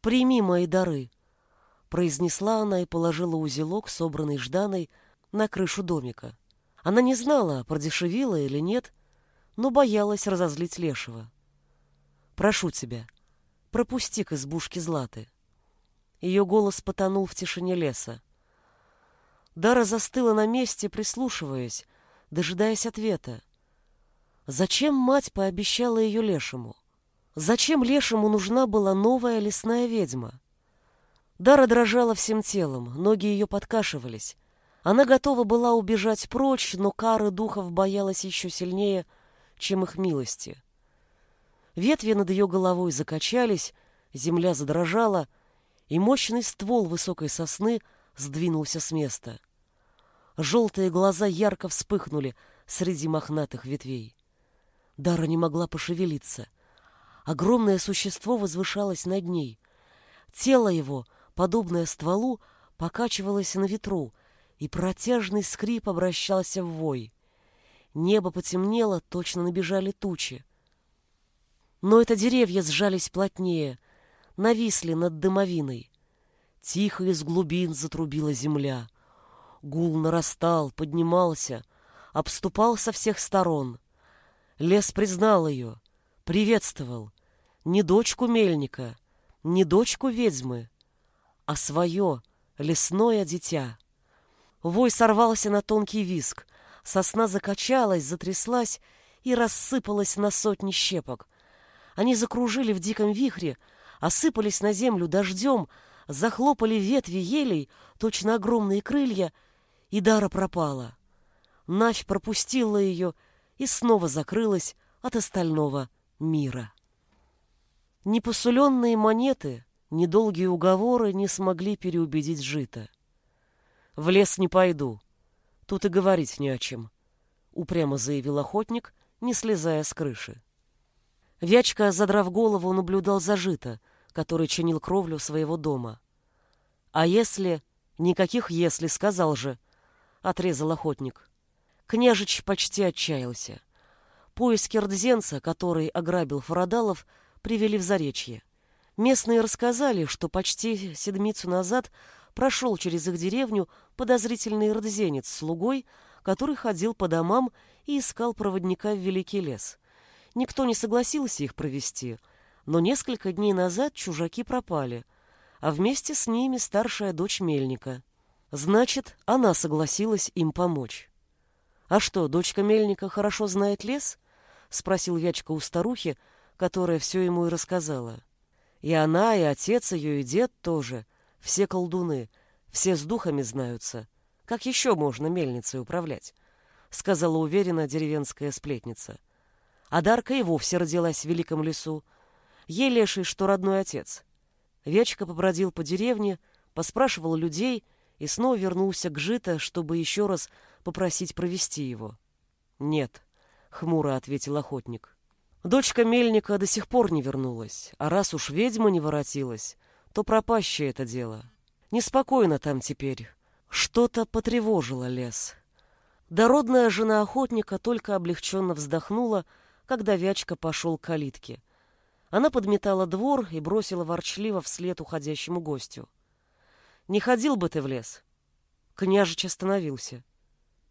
прими мои дары!» произнесла она и положила узелок, собранный Жданой, на крышу домика. Она не знала, продешевила или нет, но боялась разозлить Лешего. «Прошу тебя, пропусти к избушке Златы. Ее голос потонул в тишине леса. Дара застыла на месте, прислушиваясь, дожидаясь ответа. Зачем мать пообещала ее лешему? Зачем лешему нужна была новая лесная ведьма? Дара дрожала всем телом, ноги ее подкашивались. Она готова была убежать прочь, но кары духов боялась еще сильнее, чем их милости. Ветви над ее головой закачались, земля задрожала, и мощный ствол высокой сосны сдвинулся с места. Желтые глаза ярко вспыхнули среди мохнатых ветвей. Дара не могла пошевелиться. Огромное существо возвышалось над ней. Тело его, подобное стволу, покачивалось на ветру, и протяжный скрип обращался в вой. Небо потемнело, точно набежали тучи. Но это деревья сжались плотнее, нависли над дымовиной. Тихо из глубин затрубила земля. Гул нарастал, поднимался, обступал со всех сторон. Лес признал ее, приветствовал. Не дочку мельника, не дочку ведьмы, а свое лесное дитя. Вой сорвался на тонкий виск, сосна закачалась, затряслась и рассыпалась на сотни щепок. Они закружили в диком вихре, осыпались на землю дождем, захлопали ветви елей, точно огромные крылья, и Дара пропала. Навь пропустила ее и снова закрылась от остального мира. Непосуленные монеты, недолгие уговоры не смогли переубедить Жита. «В лес не пойду. Тут и говорить не о чем», — упрямо заявил охотник, не слезая с крыши. Вячка, задрав голову, наблюдал за Жита, который чинил кровлю своего дома. «А если...» «Никаких «если», сказал же», — отрезал охотник. Княжич почти отчаялся. Поиски Рдзенца, который ограбил Фарадалов, привели в Заречье. Местные рассказали, что почти седмицу назад прошел через их деревню подозрительный рдзенец с слугой, который ходил по домам и искал проводника в Великий лес. Никто не согласился их провести, но несколько дней назад чужаки пропали, а вместе с ними старшая дочь Мельника. Значит, она согласилась им помочь. «А что, дочка Мельника хорошо знает лес?» — спросил Вячка у старухи, которая все ему и рассказала. И она, и отец ее, и дед тоже. Все колдуны, все с духами знаются. Как еще можно мельницей управлять? Сказала уверенно деревенская сплетница. А Дарка и вовсе родилась в великом лесу. Ей леший, что родной отец. Вечка побродил по деревне, поспрашивал людей и снова вернулся к Жито, чтобы еще раз попросить провести его. «Нет», — хмуро ответил охотник. «Дочка Мельника до сих пор не вернулась, а раз уж ведьма не воротилась, то пропащее это дело. Неспокойно там теперь. Что-то потревожило лес». Дородная жена охотника только облегченно вздохнула, когда Вячка пошел к калитке. Она подметала двор и бросила ворчливо вслед уходящему гостю. «Не ходил бы ты в лес?» Княжич остановился.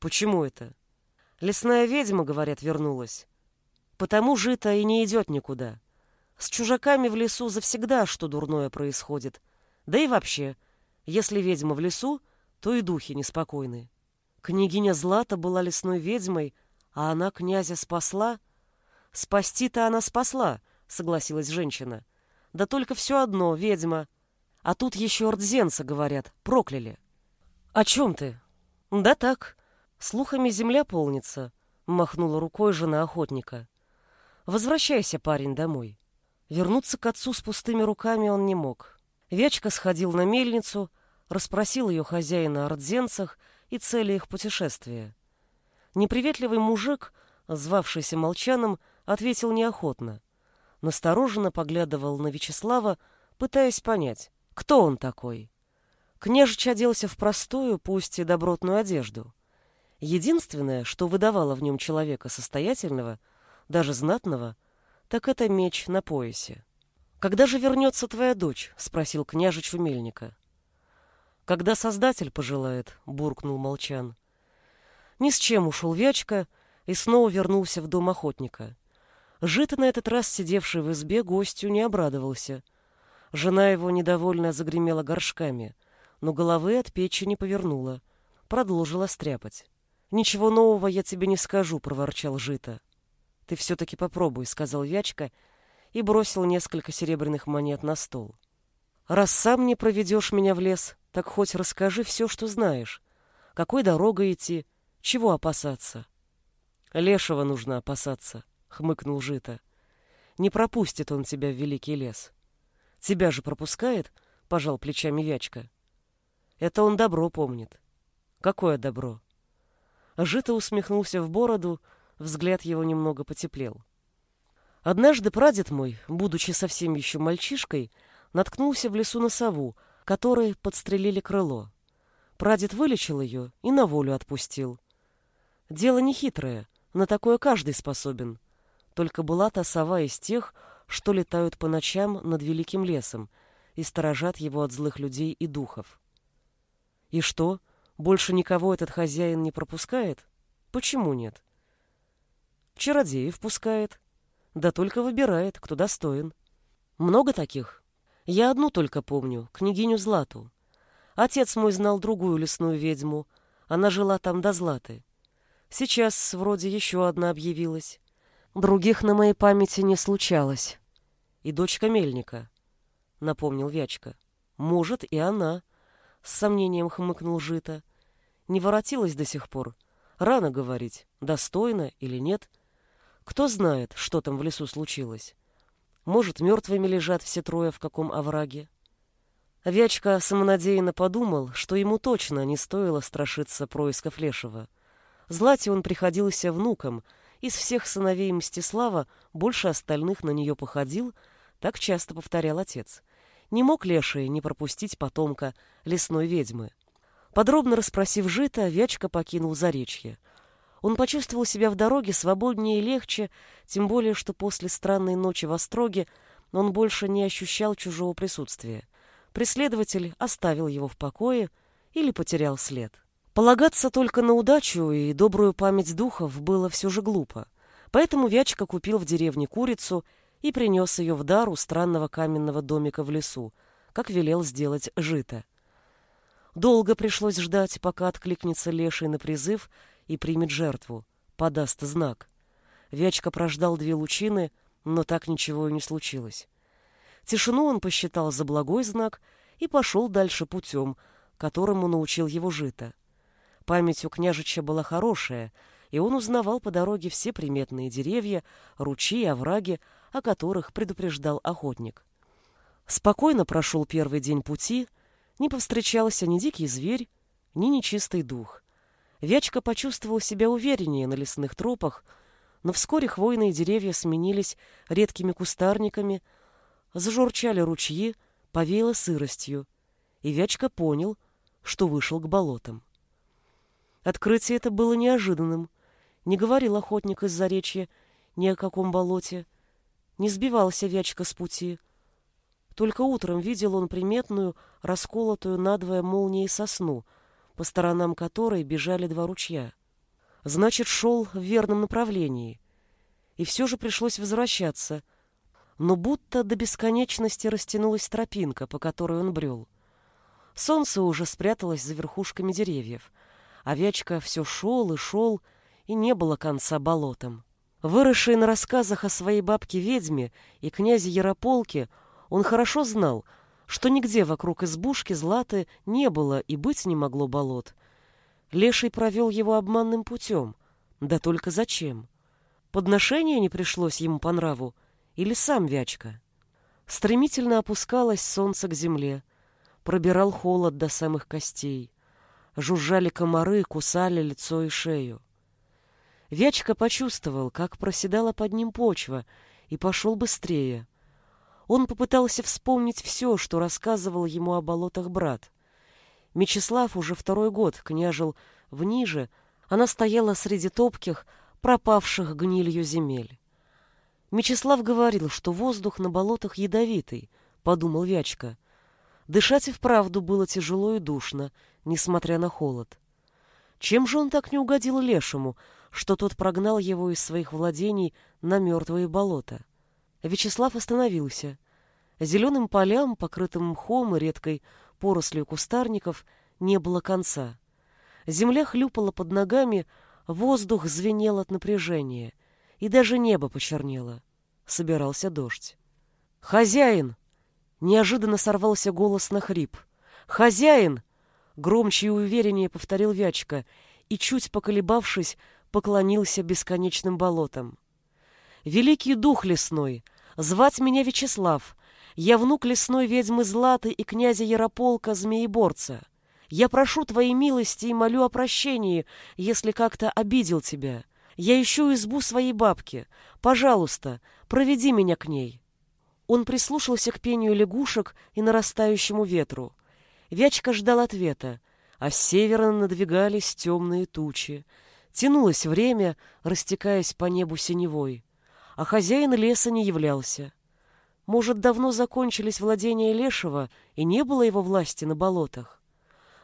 Почему это? Лесная ведьма, говорят, вернулась. Потому жито и не идет никуда. С чужаками в лесу завсегда что дурное происходит. Да и вообще, если ведьма в лесу, то и духи неспокойны. Княгиня Злата была лесной ведьмой, а она князя спасла. Спасти-то она спасла, согласилась женщина. Да только все одно, ведьма. А тут еще ордзенца, говорят, прокляли. О чем ты? Да так, Слухами земля полнится, махнула рукой жена охотника. Возвращайся, парень, домой. Вернуться к отцу с пустыми руками он не мог. Вячка сходил на мельницу, расспросил ее хозяина о рдзенцах и цели их путешествия. Неприветливый мужик, звавшийся Молчаном, ответил неохотно. Настороженно поглядывал на Вячеслава, пытаясь понять, кто он такой. Княжич оделся в простую, пусть и добротную одежду. Единственное, что выдавало в нем человека состоятельного, даже знатного, так это меч на поясе. «Когда же вернется твоя дочь?» — спросил княжич у мельника. «Когда Создатель пожелает», — буркнул Молчан. Ни с чем ушел Вячка и снова вернулся в дом охотника. Жито на этот раз сидевший в избе гостю не обрадовался. Жена его недовольно загремела горшками, но головы от печи не повернула, продолжила стряпать. «Ничего нового я тебе не скажу», — проворчал Жито. «Ты все-таки попробуй», — сказал Вячка и бросил несколько серебряных монет на стол. Раз сам не проведешь меня в лес, так хоть расскажи все, что знаешь. Какой дорогой идти, чего опасаться? Лешего нужно опасаться, хмыкнул Жита. Не пропустит он тебя в великий лес. Тебя же пропускает, пожал плечами Вячка. Это он добро помнит. Какое добро? Жита усмехнулся в бороду, взгляд его немного потеплел. Однажды прадед мой, будучи совсем еще мальчишкой, наткнулся в лесу на сову, которой подстрелили крыло. Прадед вылечил ее и на волю отпустил. Дело нехитрое, на такое каждый способен. Только была та сова из тех, что летают по ночам над великим лесом и сторожат его от злых людей и духов. И что, больше никого этот хозяин не пропускает? Почему нет? Чародеев пускает, да только выбирает, кто достоин. Много таких? Я одну только помню, княгиню Злату. Отец мой знал другую лесную ведьму. Она жила там до Златы. Сейчас вроде еще одна объявилась. Других на моей памяти не случалось. И дочка Мельника, — напомнил Вячка. Может, и она, — с сомнением хмыкнул Жито. Не воротилась до сих пор. Рано говорить, достойно или нет. Кто знает, что там в лесу случилось. Может, мертвыми лежат все трое в каком овраге. Вячка самонадеянно подумал, что ему точно не стоило страшиться происков Лешего. Злате он приходился внуком, из всех сыновей Мстислава больше остальных на нее походил, так часто повторял отец. Не мог Леший не пропустить потомка лесной ведьмы. Подробно расспросив жито, Вячка покинул Заречье — он почувствовал себя в дороге свободнее и легче, тем более, что после странной ночи в Остроге он больше не ощущал чужого присутствия. Преследователь оставил его в покое или потерял след. Полагаться только на удачу и добрую память духов было все же глупо. Поэтому Вячка купил в деревне курицу и принес ее в дар у странного каменного домика в лесу, как велел сделать жито. Долго пришлось ждать, пока откликнется леший на призыв и примет жертву, подаст знак. Вячка прождал две лучины, но так ничего и не случилось. Тишину он посчитал за благой знак и пошел дальше путем, которому научил его жито. Память у княжича была хорошая, и он узнавал по дороге все приметные деревья, ручьи, овраги, о которых предупреждал охотник. Спокойно прошел первый день пути, не повстречался ни дикий зверь, ни нечистый дух. Вячка почувствовал себя увереннее на лесных тропах, но вскоре хвойные деревья сменились редкими кустарниками, зажурчали ручьи, повеяло сыростью, и Вячка понял, что вышел к болотам. Открытие это было неожиданным. Не говорил охотник из Заречья ни о каком болоте. Не сбивался Вячка с пути. Только утром видел он приметную, расколотую надвое молнией сосну — по сторонам которой бежали два ручья. Значит, шел в верном направлении. И все же пришлось возвращаться, но будто до бесконечности растянулась тропинка, по которой он брел. Солнце уже спряталось за верхушками деревьев. Овячка все шел и шел, и не было конца болотам. Выросший на рассказах о своей бабке-ведьме и князе Ярополке, он хорошо знал — что нигде вокруг избушки Златы не было и быть не могло болот. Леший провел его обманным путем. Да только зачем? Подношение не пришлось ему по нраву? Или сам Вячка? Стремительно опускалось солнце к земле. Пробирал холод до самых костей. Жужжали комары, кусали лицо и шею. Вячка почувствовал, как проседала под ним почва, и пошел быстрее. Он попытался вспомнить все, что рассказывал ему о болотах брат. Мечислав уже второй год княжил в Ниже, она стояла среди топких, пропавших гнилью земель. Мечислав говорил, что воздух на болотах ядовитый, подумал Вячка. Дышать и вправду было тяжело и душно, несмотря на холод. Чем же он так не угодил Лешему, что тот прогнал его из своих владений на мертвые болота? Вячеслав остановился. Зеленым полям, покрытым мхом и редкой порослью кустарников, не было конца. Земля хлюпала под ногами, воздух звенел от напряжения, и даже небо почернело. Собирался дождь. «Хозяин!» Неожиданно сорвался голос на хрип. «Хозяин!» — громче и увереннее повторил Вячка и, чуть поколебавшись, поклонился бесконечным болотам. «Великий дух лесной! Звать меня Вячеслав! Я внук лесной ведьмы Златы и князя Ярополка Змееборца. Я прошу твоей милости и молю о прощении, если как-то обидел тебя. Я ищу избу своей бабки. Пожалуйста, проведи меня к ней». Он прислушался к пению лягушек и нарастающему ветру. Вячка ждал ответа, а с севера надвигались темные тучи. Тянулось время, растекаясь по небу синевой, а хозяин леса не являлся. Может, давно закончились владения Лешего, и не было его власти на болотах.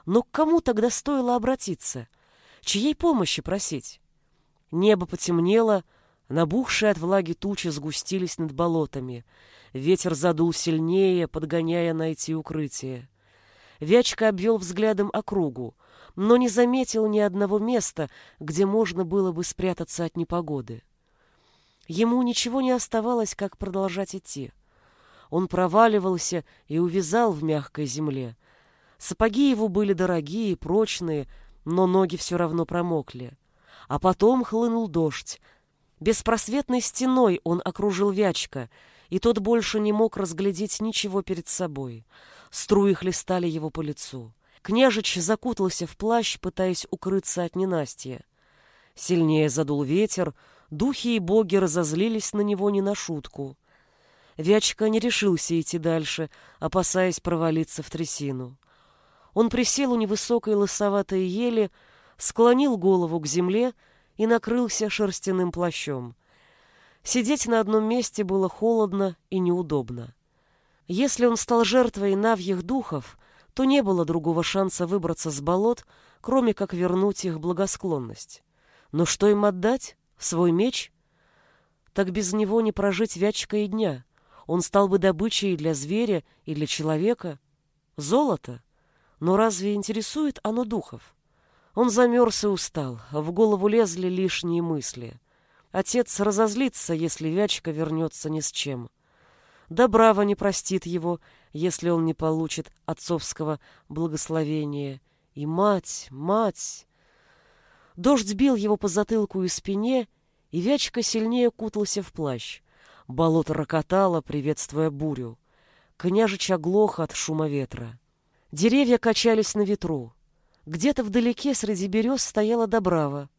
Но к кому тогда стоило обратиться? Чьей помощи просить? Небо потемнело, набухшие от влаги тучи сгустились над болотами. Ветер задул сильнее, подгоняя найти укрытие. Вячка обвел взглядом округу, но не заметил ни одного места, где можно было бы спрятаться от непогоды. Ему ничего не оставалось, как продолжать идти. Он проваливался и увязал в мягкой земле. Сапоги его были дорогие, прочные, но ноги все равно промокли. А потом хлынул дождь. Беспросветной стеной он окружил Вячка, и тот больше не мог разглядеть ничего перед собой. Струи хлестали его по лицу. Княжич закутался в плащ, пытаясь укрыться от ненастья. Сильнее задул ветер, духи и боги разозлились на него не на шутку. Вячка не решился идти дальше, опасаясь провалиться в трясину. Он присел у невысокой лысоватой ели, склонил голову к земле и накрылся шерстяным плащом. Сидеть на одном месте было холодно и неудобно. Если он стал жертвой навьих духов, то не было другого шанса выбраться с болот, кроме как вернуть их благосклонность. Но что им отдать? Свой меч? Так без него не прожить вячка и дня. Он стал бы добычей для зверя и для человека. Золото? Но разве интересует оно духов? Он замерз и устал, в голову лезли лишние мысли. Отец разозлится, если Вячка вернется ни с чем. Добрава не простит его, если он не получит отцовского благословения. И мать, мать... Дождь бил его по затылку и спине, и Вячка сильнее кутался в плащ. Болото рокотало, приветствуя бурю. Княжич оглох от шума ветра. Деревья качались на ветру. Где-то вдалеке среди берез стояла Добрава.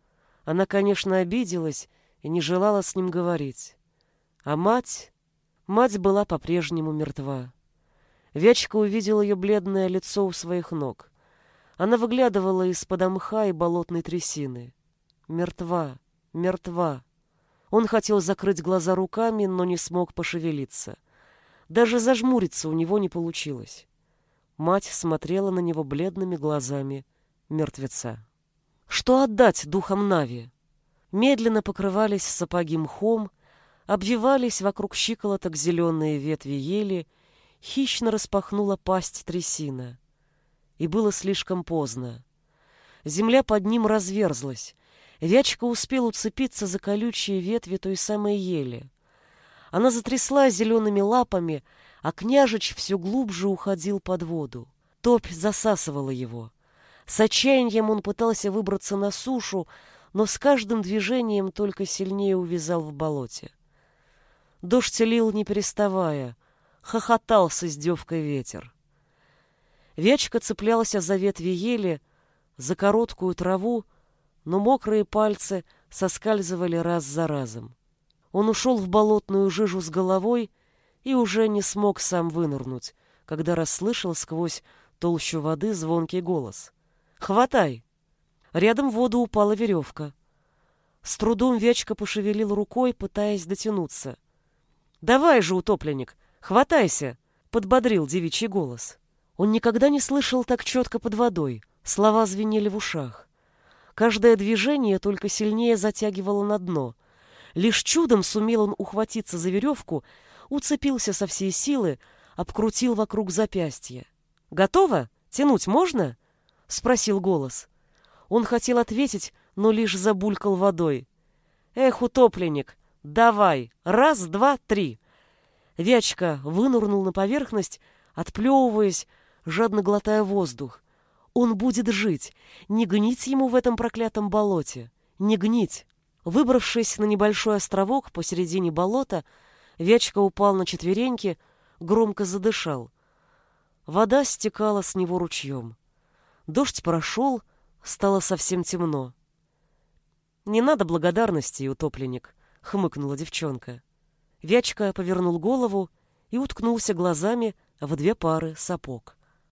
Она, конечно, обиделась и не желала с ним говорить. А мать... Мать была по-прежнему мертва. Вячка увидел ее бледное лицо у своих ног. Она выглядывала из-под мха и болотной трясины. Мертва, мертва. Он хотел закрыть глаза руками, но не смог пошевелиться. Даже зажмуриться у него не получилось. Мать смотрела на него бледными глазами мертвеца. Что отдать духам Нави? Медленно покрывались сапоги мхом, обвивались вокруг щиколоток зеленые ветви ели, хищно распахнула пасть трясина. И было слишком поздно. Земля под ним разверзлась, Вячка успел уцепиться за колючие ветви той самой ели. Она затрясла зелеными лапами, а княжич все глубже уходил под воду. Топь засасывала его. С отчаянием он пытался выбраться на сушу, но с каждым движением только сильнее увязал в болоте. Дождь лил не переставая, хохотал с издевкой ветер. Вячка цеплялся за ветви ели, за короткую траву, но мокрые пальцы соскальзывали раз за разом. Он ушел в болотную жижу с головой и уже не смог сам вынырнуть, когда расслышал сквозь толщу воды звонкий голос. «Хватай!» Рядом в воду упала веревка. С трудом Вячка пошевелил рукой, пытаясь дотянуться. «Давай же, утопленник, хватайся!» — подбодрил девичий голос. Он никогда не слышал так четко под водой, слова звенели в ушах. Каждое движение только сильнее затягивало на дно. Лишь чудом сумел он ухватиться за веревку, уцепился со всей силы, обкрутил вокруг запястья. «Готово? Тянуть можно?» — спросил голос. Он хотел ответить, но лишь забулькал водой. «Эх, утопленник, давай! Раз, два, три!» Вячка вынурнул на поверхность, отплевываясь, жадно глотая воздух. Он будет жить, не гнить ему в этом проклятом болоте, не гнить. Выбравшись на небольшой островок посередине болота, Вячка упал на четвереньки, громко задышал. Вода стекала с него ручьем. Дождь прошел, стало совсем темно. «Не надо благодарности, утопленник», — хмыкнула девчонка. Вячка повернул голову и уткнулся глазами в две пары сапог.